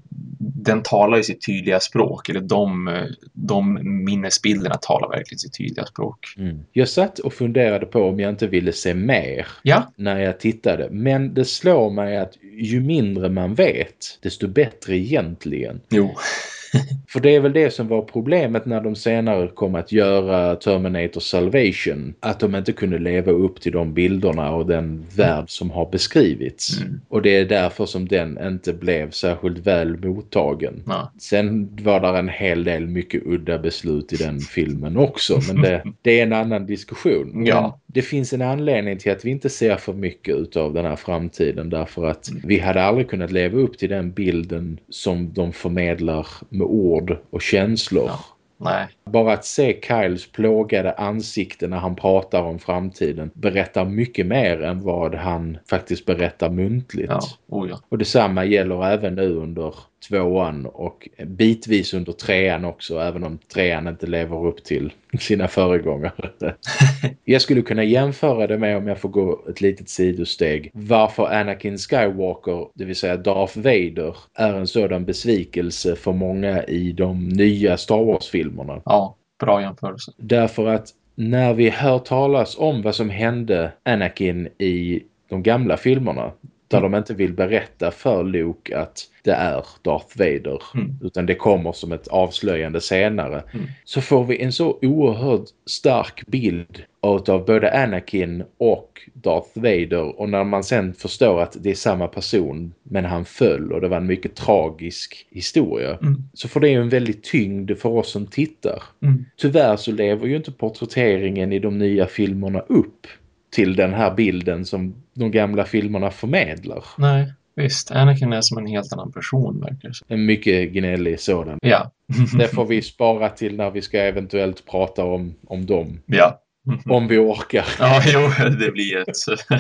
den talar ju sitt tydliga språk. Eller de, de minnesbilderna talar verkligen sitt tydliga språk. Jag satt och funderade på om jag inte ville se mer Ja, när jag tittade. Men det slår mig att ju mindre man vet, desto bättre egentligen. jo. För det är väl det som var problemet när de senare kom att göra Terminator Salvation. Att de inte kunde leva upp till de bilderna och den värld som har beskrivits. Mm. Och det är därför som den inte blev särskilt väl mottagen. Ja. Sen var där en hel del mycket udda beslut i den filmen också. Men det, det är en annan diskussion. Ja. Det finns en anledning till att vi inte ser för mycket av den här framtiden. Därför att Mm. vi hade aldrig kunnat leva upp till den bilden som de förmedlar med ord och känslor. Ja. Nej. Bara att se Kyles plågade ansikte när han pratar om framtiden berättar mycket mer än vad han faktiskt berättar muntligt. Ja. Oh, ja. Och detsamma gäller även nu under tvåan och bitvis under trean också, även om trean inte lever upp till sina föregångare. jag skulle kunna jämföra det med, om jag får gå ett litet sidosteg, varför Anakin Skywalker, det vill säga Darth Vader, är en sådan besvikelse för många i de nya Star Wars-filmerna. ja, bra jämförelse. Därför att när vi hör talas om vad som hände Anakin i de gamla filmerna där Mm. de inte vill berätta för Luke att det är Darth Vader Mm. utan det kommer som ett avslöjande senare Mm. så får vi en så oerhört stark bild av både Anakin och Darth Vader och när man sen förstår att det är samma person men han föll och det var en mycket tragisk historia Mm. så får det ju en väldigt tyngd för oss som tittar. Mm. Tyvärr så lever ju inte porträtteringen i de nya filmerna upp till den här bilden som de gamla filmerna förmedlar. Nej, visst. Anakin är som en helt annan person, verkar det. En mycket gnällig sådan. Ja. Det får vi spara till när vi ska eventuellt prata om, om dem. ja. Om vi orkar. Ja, jo, det blir ett...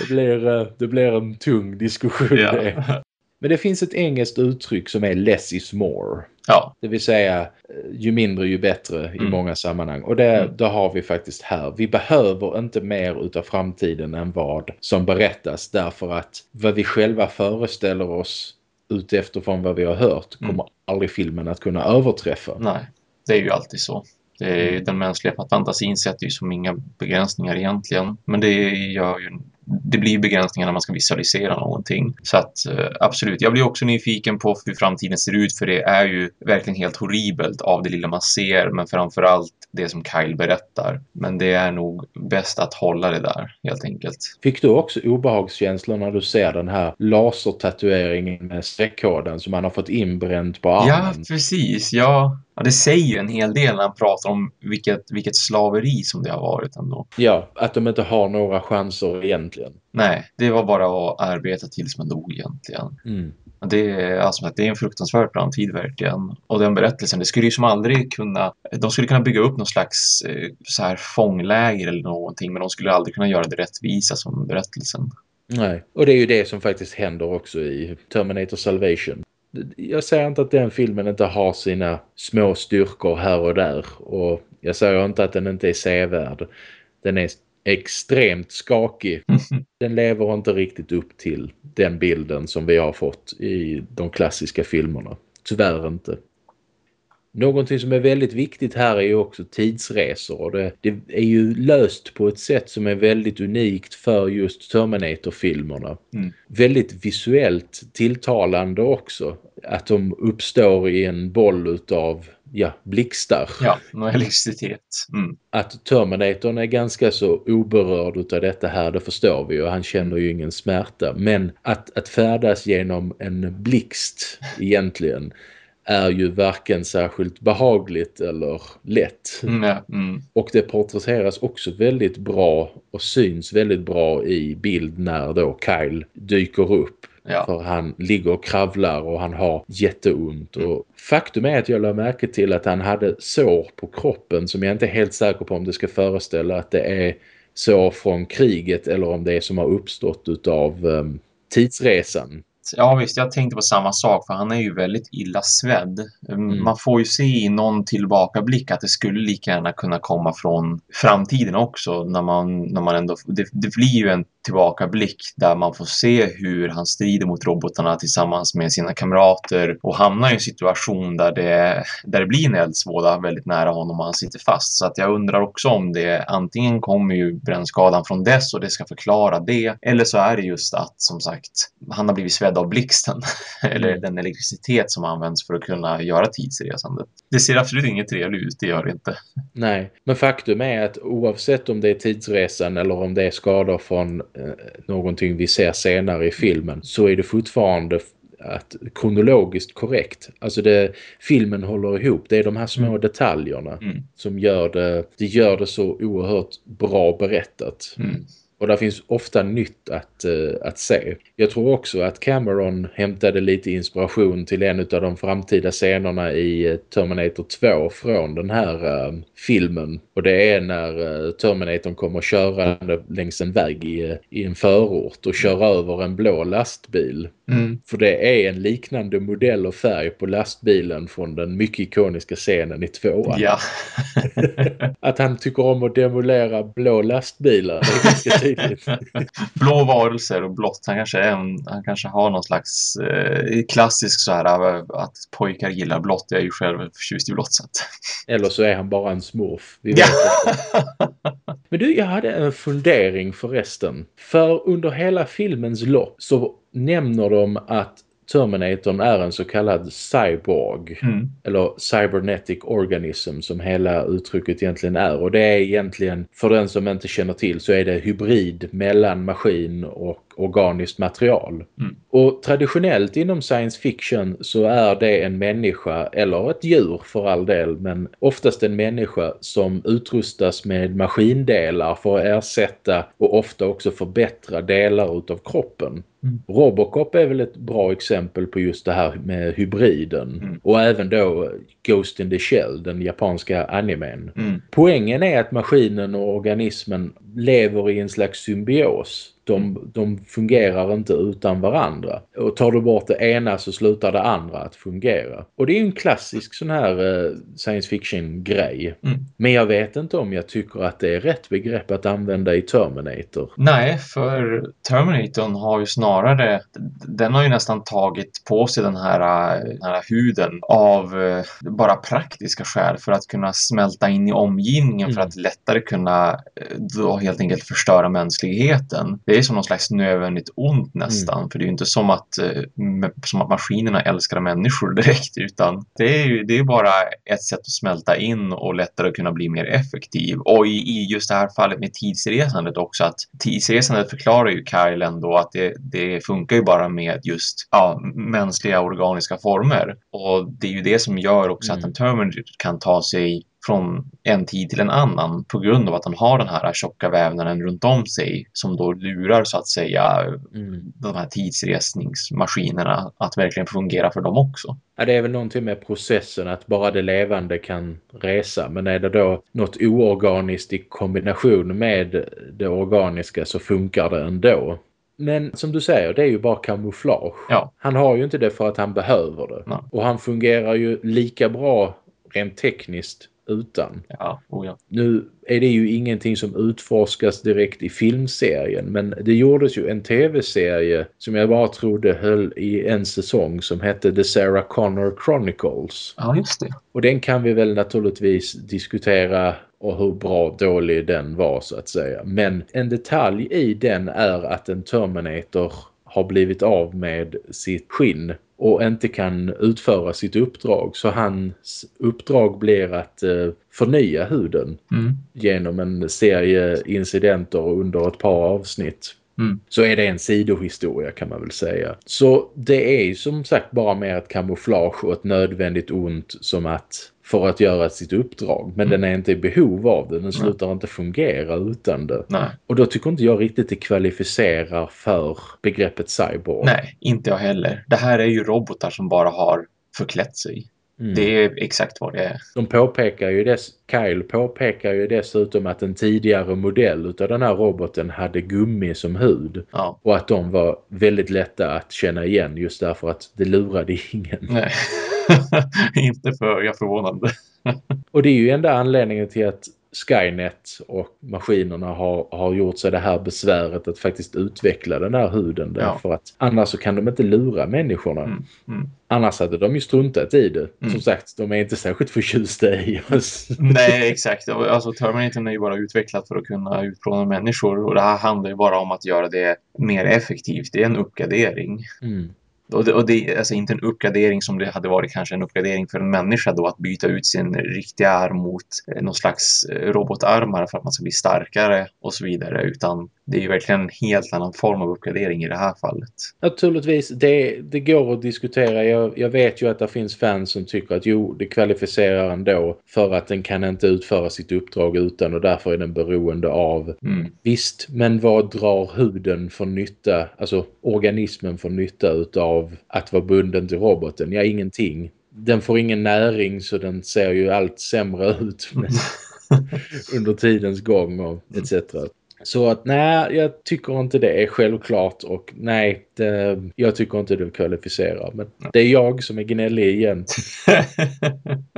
Det blir, eh, det blir en tung diskussion ja. det. Men det finns ett engelskt uttryck som är less is more. Ja. Det vill säga eh, ju mindre ju bättre i Mm. många sammanhang. Och det, Mm. det har vi faktiskt här. Vi behöver inte mer utav framtiden än vad som berättas. Därför att vad vi själva föreställer oss utifrån vad vi har hört Mm. kommer aldrig filmen att kunna överträffa. Nej, det är ju alltid så. Det är, den mänskliga fantasin sätter ju som inga begränsningar egentligen. Men det gör ju det blir begränsningar när man ska visualisera någonting. Så att eh, absolut, jag blir också nyfiken på hur framtiden ser ut för det är ju verkligen helt horribelt av det lilla man ser men framförallt det som Kyle berättar. Men det är nog bäst att hålla det där helt enkelt. Fick du också obehagskänslor när du ser den här lasertatueringen med streckkoden som man har fått inbränt på Ja, armen? precis. Ja. Ja, det säger ju en hel del när han pratar om vilket, vilket slaveri som det har varit ändå. Ja, att de inte har några chanser egentligen. Nej, det var bara att arbeta tills man dog egentligen. Mm. Det är, alltså, det är en fruktansvärd framtid verkligen. Och den berättelsen, det skulle ju som aldrig kunna... De skulle kunna bygga upp någon slags eh, så här fångläger eller någonting, men de skulle aldrig kunna göra det rättvisa som berättelsen. Nej, och det är ju det som faktiskt händer också i Terminator Salvation. Jag säger inte att den filmen inte har sina små styrkor här och där och jag säger inte att den inte är sevärd. Den är extremt skakig. Den lever inte riktigt upp till den bilden som vi har fått i de klassiska filmerna. Tyvärr inte. Någonting som är väldigt viktigt här är ju också tidsresor och det, det är ju löst på ett sätt som är väldigt unikt för just Terminator-filmerna. Mm. Väldigt visuellt tilltalande också. Att de uppstår i en boll utav ja, blixtar. Ja, någon elektricitet. Mm. Att Terminatorn är ganska så oberörd utav detta här, det förstår vi och han känner ju ingen smärta. Men att, att färdas genom en blixt egentligen är ju varken särskilt behagligt eller lätt. Mm, mm. Och det porträtteras också väldigt bra och syns väldigt bra i bild när då Kyle dyker upp. Ja. För han ligger och kravlar och han har jätteont. Och faktum är att jag lade märke till att han hade sår på kroppen som jag inte är helt säker på om det ska föreställa att det är sår från kriget eller om det är som har uppstått utav um, tidsresan. Ja visst, jag tänkte på samma sak för han är ju väldigt illa svedd. Mm. Man får ju se i någon tillbakablick att det skulle lika gärna kunna komma från framtiden också när man, när man ändå, det, det blir ju en tillbakablick där man får se hur han strider mot robotarna tillsammans med sina kamrater och hamnar i en situation där det, där det blir en eldsvåda väldigt nära honom och han sitter fast. Så att jag undrar också om det antingen kommer ju brännskadan från dess och det ska förklara det eller så är det just att som sagt han har blivit svedd av blixten eller Mm. den elektricitet som används för att kunna göra tidsresandet. Det ser absolut inget trevligt ut, det gör det inte. Nej, men faktum är att oavsett om det är tidsresan eller om det är skador från någonting vi ser senare i filmen så är det fortfarande att kronologiskt korrekt. Alltså det, filmen håller ihop. Det är de här små Mm. detaljerna Mm. som gör det, det gör det så oerhört bra berättat. Mm. Och där finns ofta nytt att, eh, att se. Jag tror också att Cameron hämtade lite inspiration till en av de framtida scenerna i eh, Terminator 2 från den här eh, filmen. Och det är när eh, Terminatorn kommer körande längs en väg i, i en förort och kör över en blå lastbil. Mm. För det är en liknande modell och färg på lastbilen från den mycket ikoniska scenen i tvåan. Ja. Att han tycker om att demolera blå lastbilar, är ganska tydligt. Blå varelser och blått. Han kanske, är en, han kanske har någon slags eh, klassisk så här eh, att pojkar gillar blått. Jag är ju själv förtjust i blått. Så att... Eller så är han bara en smurf. Vi vet Ja. inte. Men du, jag hade en fundering förresten. För under hela filmens lopp så nämner de att Terminatorn är en så kallad cyborg. Mm. Eller cybernetic organism som hela uttrycket egentligen är. Och det är egentligen, för den som inte känner till, så är det hybrid mellan maskin och organiskt material. Mm. Och traditionellt inom science fiction så är det en människa, eller ett djur för all del, men oftast en människa som utrustas med maskindelar för att ersätta och ofta också förbättra delar utav kroppen. Mm. Robocop är väl ett bra exempel på just det här med hybriden. Mm. Och även då Ghost in the Shell, den japanska animen. Mm. Poängen är att maskinen och organismen lever i en slags symbios. De, de fungerar inte utan varandra. Och tar du bort det ena så slutar det andra att fungera. Och det är ju en klassisk sån här eh, science fiction-grej. Mm. Men jag vet inte om jag tycker att det är rätt begrepp att använda i Terminator. Nej, för Terminatorn har ju snarare, den har ju nästan tagit på sig den här, den här huden av eh, bara praktiska skäl för att kunna smälta in i omgivningen för Mm. att lättare kunna eh, då helt enkelt förstöra mänskligheten. Det är som någon slags nödvändigt ont nästan, för det är ju inte som att, eh, som att maskinerna älskar människor direkt, utan det är ju det är bara ett sätt att smälta in och lättare kunna bli mer effektiv. Och i, i just det här fallet med tidsresandet också, att tidsresandet förklarar ju Kyle ändå att det, det funkar ju bara med just ja, mänskliga organiska former. Och det är ju det som gör också Mm. att en Terminator kan ta sig från en tid till en annan på grund av att han har den här tjocka vävnaden runt om sig som då lurar så att säga Mm. de här tidsresningsmaskinerna att verkligen fungera för dem också. Ja, det är väl någonting med processen att bara det levande kan resa. Men är det då något oorganiskt i kombination med det organiska så funkar det ändå. Men som du säger, det är ju bara kamouflage. Ja. Han har ju inte det för att han behöver det. Nej. Och han fungerar ju lika bra rent tekniskt utan. Ja, oh ja. Nu är det ju ingenting som utforskas direkt i filmserien men det gjordes ju en tv-serie som jag bara trodde höll i en säsong som hette The Sarah Connor Chronicles. ja, just det. Och den kan vi väl naturligtvis diskutera och hur bra dålig den var så att säga. Men en detalj i den är att en Terminator har blivit av med sitt skinn och inte kan utföra sitt uppdrag. Så hans uppdrag blir att eh, förnya huden Mm. genom en serie incidenter under ett par avsnitt. Mm. Så är det en sidohistoria kan man väl säga. Så det är som sagt bara mer ett kamouflage och ett nödvändigt ont som att för att göra sitt uppdrag. Men Mm. den är inte i behov av det. Den slutar inte fungera utan det. Nej. Och då tycker inte jag riktigt det kvalificerar för begreppet cyborg. Nej, inte jag heller. Det här är ju robotar som bara har förklätt sig. Mm. Det är exakt vad det är. De påpekar ju dess, Kyle påpekar ju dessutom att en tidigare modell av den här roboten hade gummi som hud. Ja. Och att de var väldigt lätta att känna igen just därför att det lurade ingen. Nej, inte för jag förvånande. och det är ju enda anledningen till att Skynet och maskinerna har, har gjort sig det här besväret att faktiskt utveckla den här huden. Därför ja. att annars så kan de inte lura människorna. Mm, mm. Annars hade de ju struntat i det. Mm. Som sagt, de är inte särskilt förtjusta i oss. Nej, exakt. Alltså Terminator är ju bara utvecklat för att kunna utplåna människor. Och det här handlar ju bara om att göra det mer effektivt. Det är en uppgradering. Mm. Och det, och det är alltså inte en uppgradering som det hade varit kanske en uppgradering för en människa då att byta ut sin riktiga arm mot eh, någon slags eh, robotarmar för att man ska bli starkare och så vidare utan det är ju verkligen en helt annan form av uppgradering i det här fallet. Naturligtvis, det, det går att diskutera. Jag, jag vet ju att det finns fans som tycker att jo, det kvalificerar ändå för att den kan inte utföra sitt uppdrag utan och därför är den beroende av. Mm. Visst, men vad drar huden för nytta, alltså organismen för nytta utav att vara bunden till roboten? Ja, ingenting. Den får ingen näring så den ser ju allt sämre ut under tidens gång och etc. Så att nej, jag tycker inte det är självklart och nej, det, jag tycker inte det kvalificerar. Men det är jag som är gnällig igen.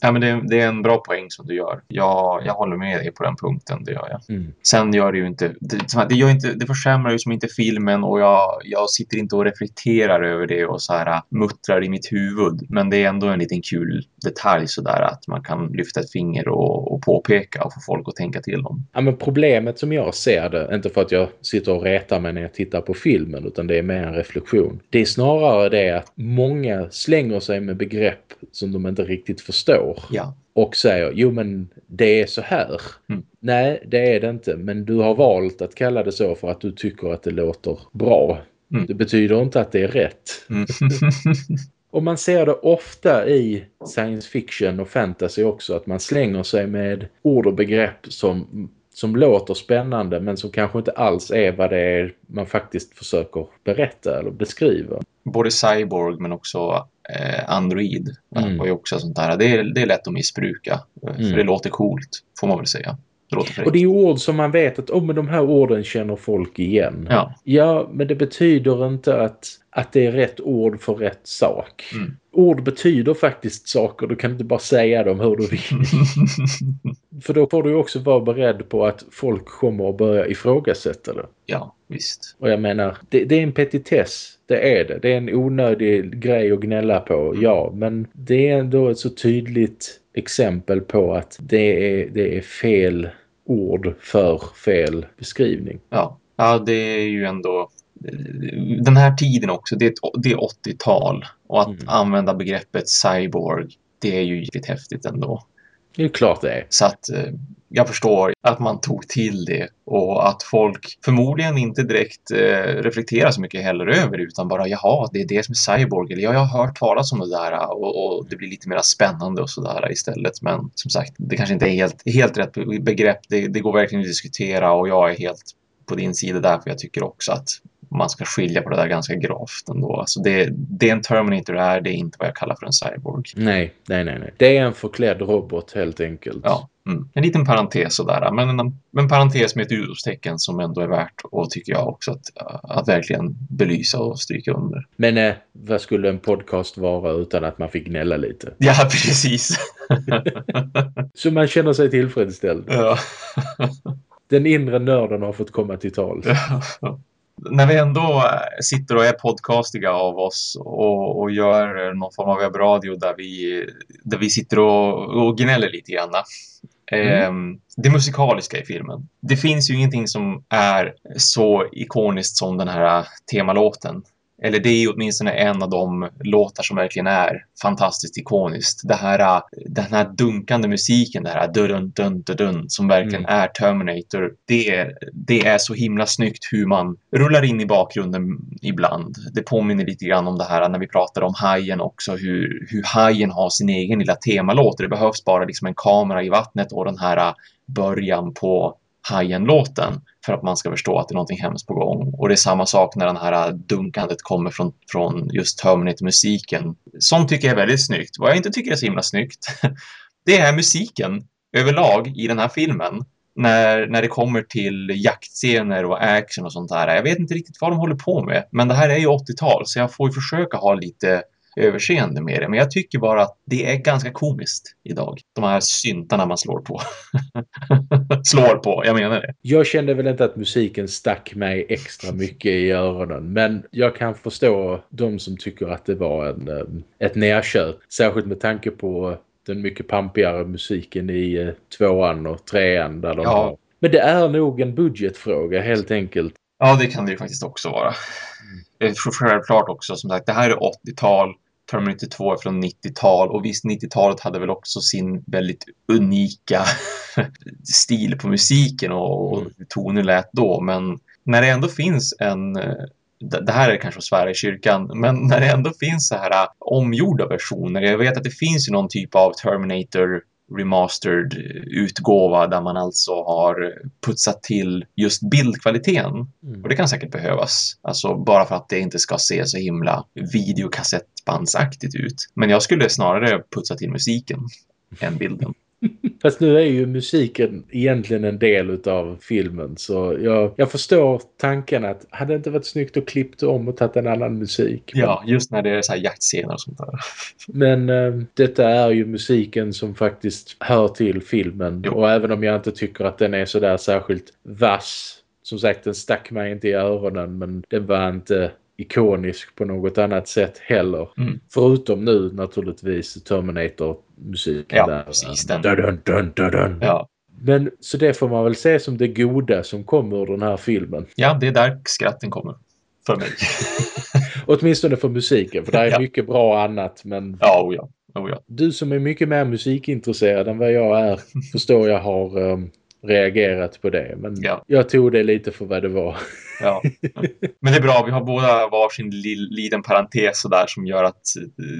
Ja, men det, det, är en bra poäng som du gör. Jag, jag håller med dig på den punkten, det gör jag. Mm. Sen gör det ju inte det, det, gör inte, det försämrar ju som inte filmen och jag, jag sitter inte och reflekterar över det och så här äh, muttrar i mitt huvud. Men det är ändå en liten kul detalj sådär att man kan lyfta ett finger och, och påpeka och få folk att tänka till dem. Ja, men problemet som jag ser det, inte för att jag sitter och retar mig när jag tittar på filmen utan det är mer en reflektion. Det är snarare det att många slänger sig med begrepp som de inte riktigt förstår år. Ja. Och säger, jo men det är så här. Mm. Nej, det är det inte. Men du har valt att kalla det så för att du tycker att det låter bra. Mm. Det betyder inte att det är rätt. Mm. och man ser det ofta i science fiction och fantasy också. Att man slänger sig med ord och begrepp som som låter spännande men som kanske inte alls är vad det är man faktiskt försöker berätta eller beskriva. Både cyborg men också Android mm. var ju också sånt där. Det är, det är lätt att missbruka. Mm. För det låter coolt, får man väl säga. Det och det är ord som man vet att oh, men de här orden känner folk igen. Ja, ja men det betyder inte att, att det är rätt ord för rätt sak. Mm. Ord betyder faktiskt saker. Du kan inte bara säga dem hur du vill. för då får du också vara beredd på att folk kommer att börja ifrågasätta det. Ja, visst. Och jag menar, det, det är en petitess. Det är det. Det är en onödig grej att gnälla på. Mm. Ja, men det är ändå ett så tydligt exempel på att det är, det är fel ord för fel beskrivning. Ja, ja det är ju ändå den här tiden också, det är, det är 80-tal och att mm. använda begreppet cyborg, det är ju riktigt häftigt ändå. Det är klart det är. Så att eh, jag förstår att man tog till det och att folk förmodligen inte direkt eh, reflekterar så mycket heller över utan bara jaha, det är det som är cyborg eller ja, jag har hört talas om det där och, och det blir lite mer spännande och sådär istället. Men som sagt, det kanske inte är helt, helt rätt begrepp. Det, det går verkligen att diskutera och jag är helt på din sida där för jag tycker också att man ska skilja på det där ganska gravt ändå. Alltså det, det är en Terminator här, det är inte vad jag kallar för en cyborg. Nej, nej, nej. nej. Det är en förklädd robot helt enkelt. Ja, mm. en liten parentes sådär. Men en, en parentes med ett utropstecken som ändå är värt och tycker jag också att, att verkligen belysa och stryka under. Men eh, vad skulle en podcast vara utan att man fick gnälla lite? Ja, precis. Så man känner sig tillfredsställd. Ja. Den inre nörden har fått komma till tal. Ja när vi ändå eh, sitter och är podcastiga av oss och, och gör någon form av webbradio där vi, där vi sitter och, och gnäller lite grann. Mm. Eh, det musikaliska i filmen. Det finns ju ingenting som är så ikoniskt som den här temalåten eller det är åtminstone en av de låtar som verkligen är fantastiskt ikoniskt. Det här, den här dunkande musiken, det här dun dun dun dun som verkligen mm. är Terminator. Det, det är så himla snyggt hur man rullar in i bakgrunden ibland. Det påminner lite grann om det här när vi pratar om hajen också, hur, hur hajen har sin egen lilla temalåt. Det behövs bara liksom en kamera i vattnet och den här början på Hajen-låten för att man ska förstå att det är någonting hemskt på gång. Och det är samma sak när den här äh, dunkandet kommer från, från just Terminator-musiken. Sånt tycker jag är väldigt snyggt. Vad jag inte tycker är så himla snyggt, det är musiken överlag i den här filmen. När, när det kommer till jaktscener och action och sånt där. Jag vet inte riktigt vad de håller på med. Men det här är ju 80-tal så jag får ju försöka ha lite överseende med det. Men jag tycker bara att det är ganska komiskt idag. De här syntarna man slår på. slår på, jag menar det. Jag kände väl inte att musiken stack mig extra mycket i öronen. Men jag kan förstå de som tycker att det var en, eh, ett nerköp. Särskilt med tanke på den mycket pampigare musiken i eh, tvåan och trean. Där de ja. har. Men det är nog en budgetfråga helt enkelt. Ja, det kan det ju faktiskt också vara. Mm. Självklart också, som sagt, det här är 80-tal. Terminator 2 är från 90-tal och visst 90-talet hade väl också sin väldigt unika stil på musiken och, och mm. toner lät då men när det ändå finns en eh, det här är kanske att svära i kyrkan, men när det ändå finns så här äh, omgjorda versioner. Jag vet att det finns ju någon typ av Terminator remastered utgåva där man alltså har putsat till just bildkvaliteten. Mm. Och det kan säkert behövas. Alltså bara för att det inte ska se så himla videokassettbandsaktigt ut. Men jag skulle snarare putsa till musiken än bilden. Fast nu är ju musiken egentligen en del av filmen så jag, jag förstår tanken att hade det inte varit snyggt att klippt om och tagit en annan musik. Ja, just när det är så här jaktscener och sånt där. Men äh, detta är ju musiken som faktiskt hör till filmen jo. och även om jag inte tycker att den är så där särskilt vass som sagt, den stack mig inte i öronen men den var inte ikonisk på något annat sätt heller. Mm. Förutom nu naturligtvis Terminator-musiken. Ja, där. precis. Den. Dun, dun, dun, dun. Ja. Men så det får man väl se som det goda som kommer ur den här filmen. Ja, det är där skratten kommer. För mig. Åtminstone för musiken, för det är ja. mycket bra annat. Men ja, oh ja. Oh ja. Du som är mycket mer musikintresserad än vad jag är förstår jag har um, reagerat på det. Men ja. jag tog det lite för vad det var. Ja. Men det är bra, vi har båda varsin liten parentes där som gör att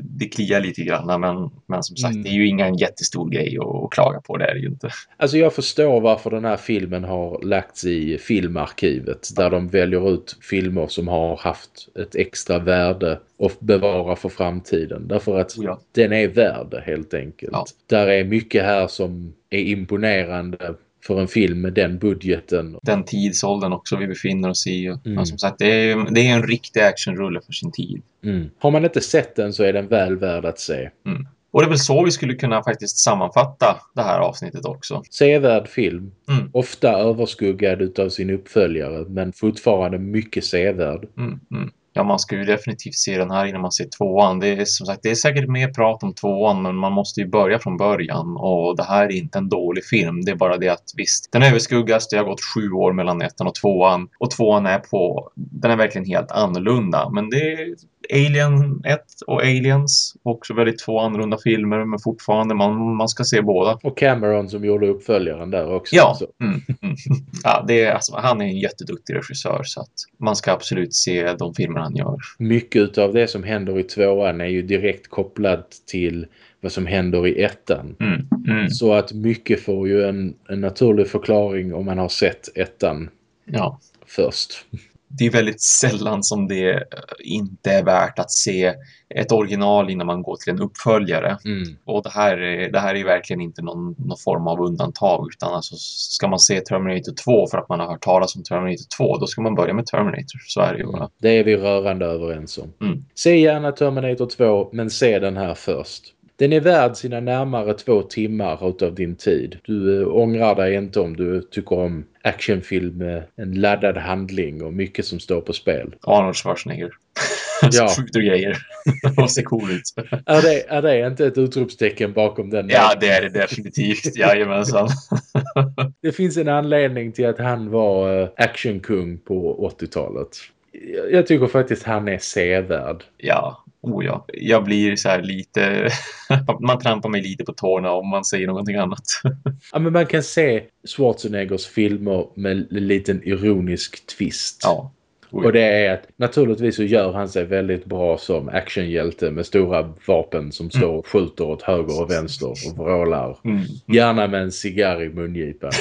det kliar lite grann. Men, men som sagt, mm. det är ju ingen jättestor grej att klaga på, det är det ju inte. Alltså jag förstår varför den här filmen har lagts i filmarkivet. Där de väljer ut filmer som har haft ett extra värde och bevara för framtiden. Därför att ja. den är värd helt enkelt. Ja. Där är mycket här som är imponerande för en film med den budgeten. Den tidsåldern också vi befinner oss i. Mm. Men som sagt, det är, det är en riktig actionrulle för sin tid. Mm. Har man inte sett den så är den väl värd att se. Mm. Och det är väl så vi skulle kunna faktiskt sammanfatta det här avsnittet också. Sevärd film. Mm. Ofta överskuggad av sin uppföljare men fortfarande mycket sevärd. Mm, mm ja, man ska ju definitivt se den här innan man ser tvåan. Det är som sagt, det är säkert mer prat om tvåan, men man måste ju börja från början. Och det här är inte en dålig film. Det är bara det att visst, den överskuggas. Det har gått sju år mellan ettan och tvåan. Och tvåan är på, den är verkligen helt annorlunda. Men det Alien 1 och Aliens. Också väldigt två annorlunda filmer, men fortfarande man, man ska se båda. Och Cameron som gjorde uppföljaren där också. Ja, mm, mm. ja det är, alltså, han är en jätteduktig regissör så att man ska absolut se de filmer han gör. Mycket av det som händer i tvåan är ju direkt kopplat till vad som händer i ettan. Mm, mm. Så att mycket får ju en, en naturlig förklaring om man har sett ettan ja. först det är väldigt sällan som det inte är värt att se ett original innan man går till en uppföljare. Mm. Och det här, är, det här är verkligen inte någon, någon form av undantag utan alltså ska man se Terminator 2 för att man har hört talas om Terminator 2 då ska man börja med Terminator. Så är det ju mm. Det är vi rörande överens om. Mm. Se gärna Terminator 2 men se den här först. Den är värd sina närmare två timmar utav din tid. Du äh, ångrar dig inte om du tycker om actionfilm med en laddad handling och mycket som står på spel. Arnold Schwarzenegger. ja. skjuter grejer. och ser cool ut. är, det, är det inte ett utropstecken bakom den? Ja, det är det definitivt. Jajamensan. det finns en anledning till att han var äh, actionkung på 80-talet. Jag tycker faktiskt han är sevärd. Ja, Oh ja, jag blir så här lite... man trampar mig lite på tårna om man säger någonting annat. ja, men man kan se Schwarzeneggers filmer med en liten ironisk twist. Ja. Oh ja. Och det är att naturligtvis så gör han sig väldigt bra som actionhjälte med stora vapen som står och skjuter åt höger och vänster och vrålar. Mm. Gärna med en cigarr i mungipan.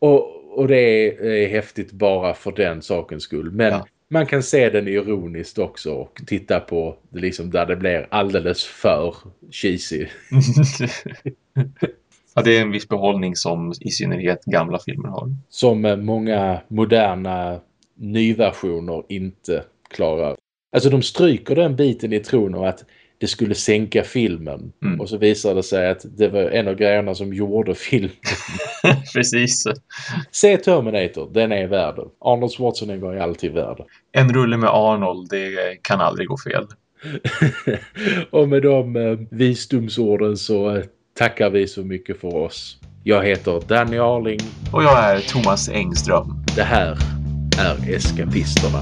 Och, och det är, är häftigt bara för den sakens skull. Men ja. Man kan se den ironiskt också och titta på det liksom där det blir alldeles för cheesy. ja, det är en viss behållning som i synnerhet gamla filmer har. Som många moderna nyversioner inte klarar. Alltså de stryker den biten i tron och att det skulle sänka filmen. Mm. Och så visade det sig att det var en av grejerna som gjorde filmen. Precis. Se Terminator, den är värd. Arnold Schwarzenegger är alltid värd. En rulle med Arnold, det kan aldrig gå fel. och med de eh, visdomsorden så eh, tackar vi så mycket för oss. Jag heter Danny Arling. Och jag är Thomas Engström. Det här är Eskapisterna.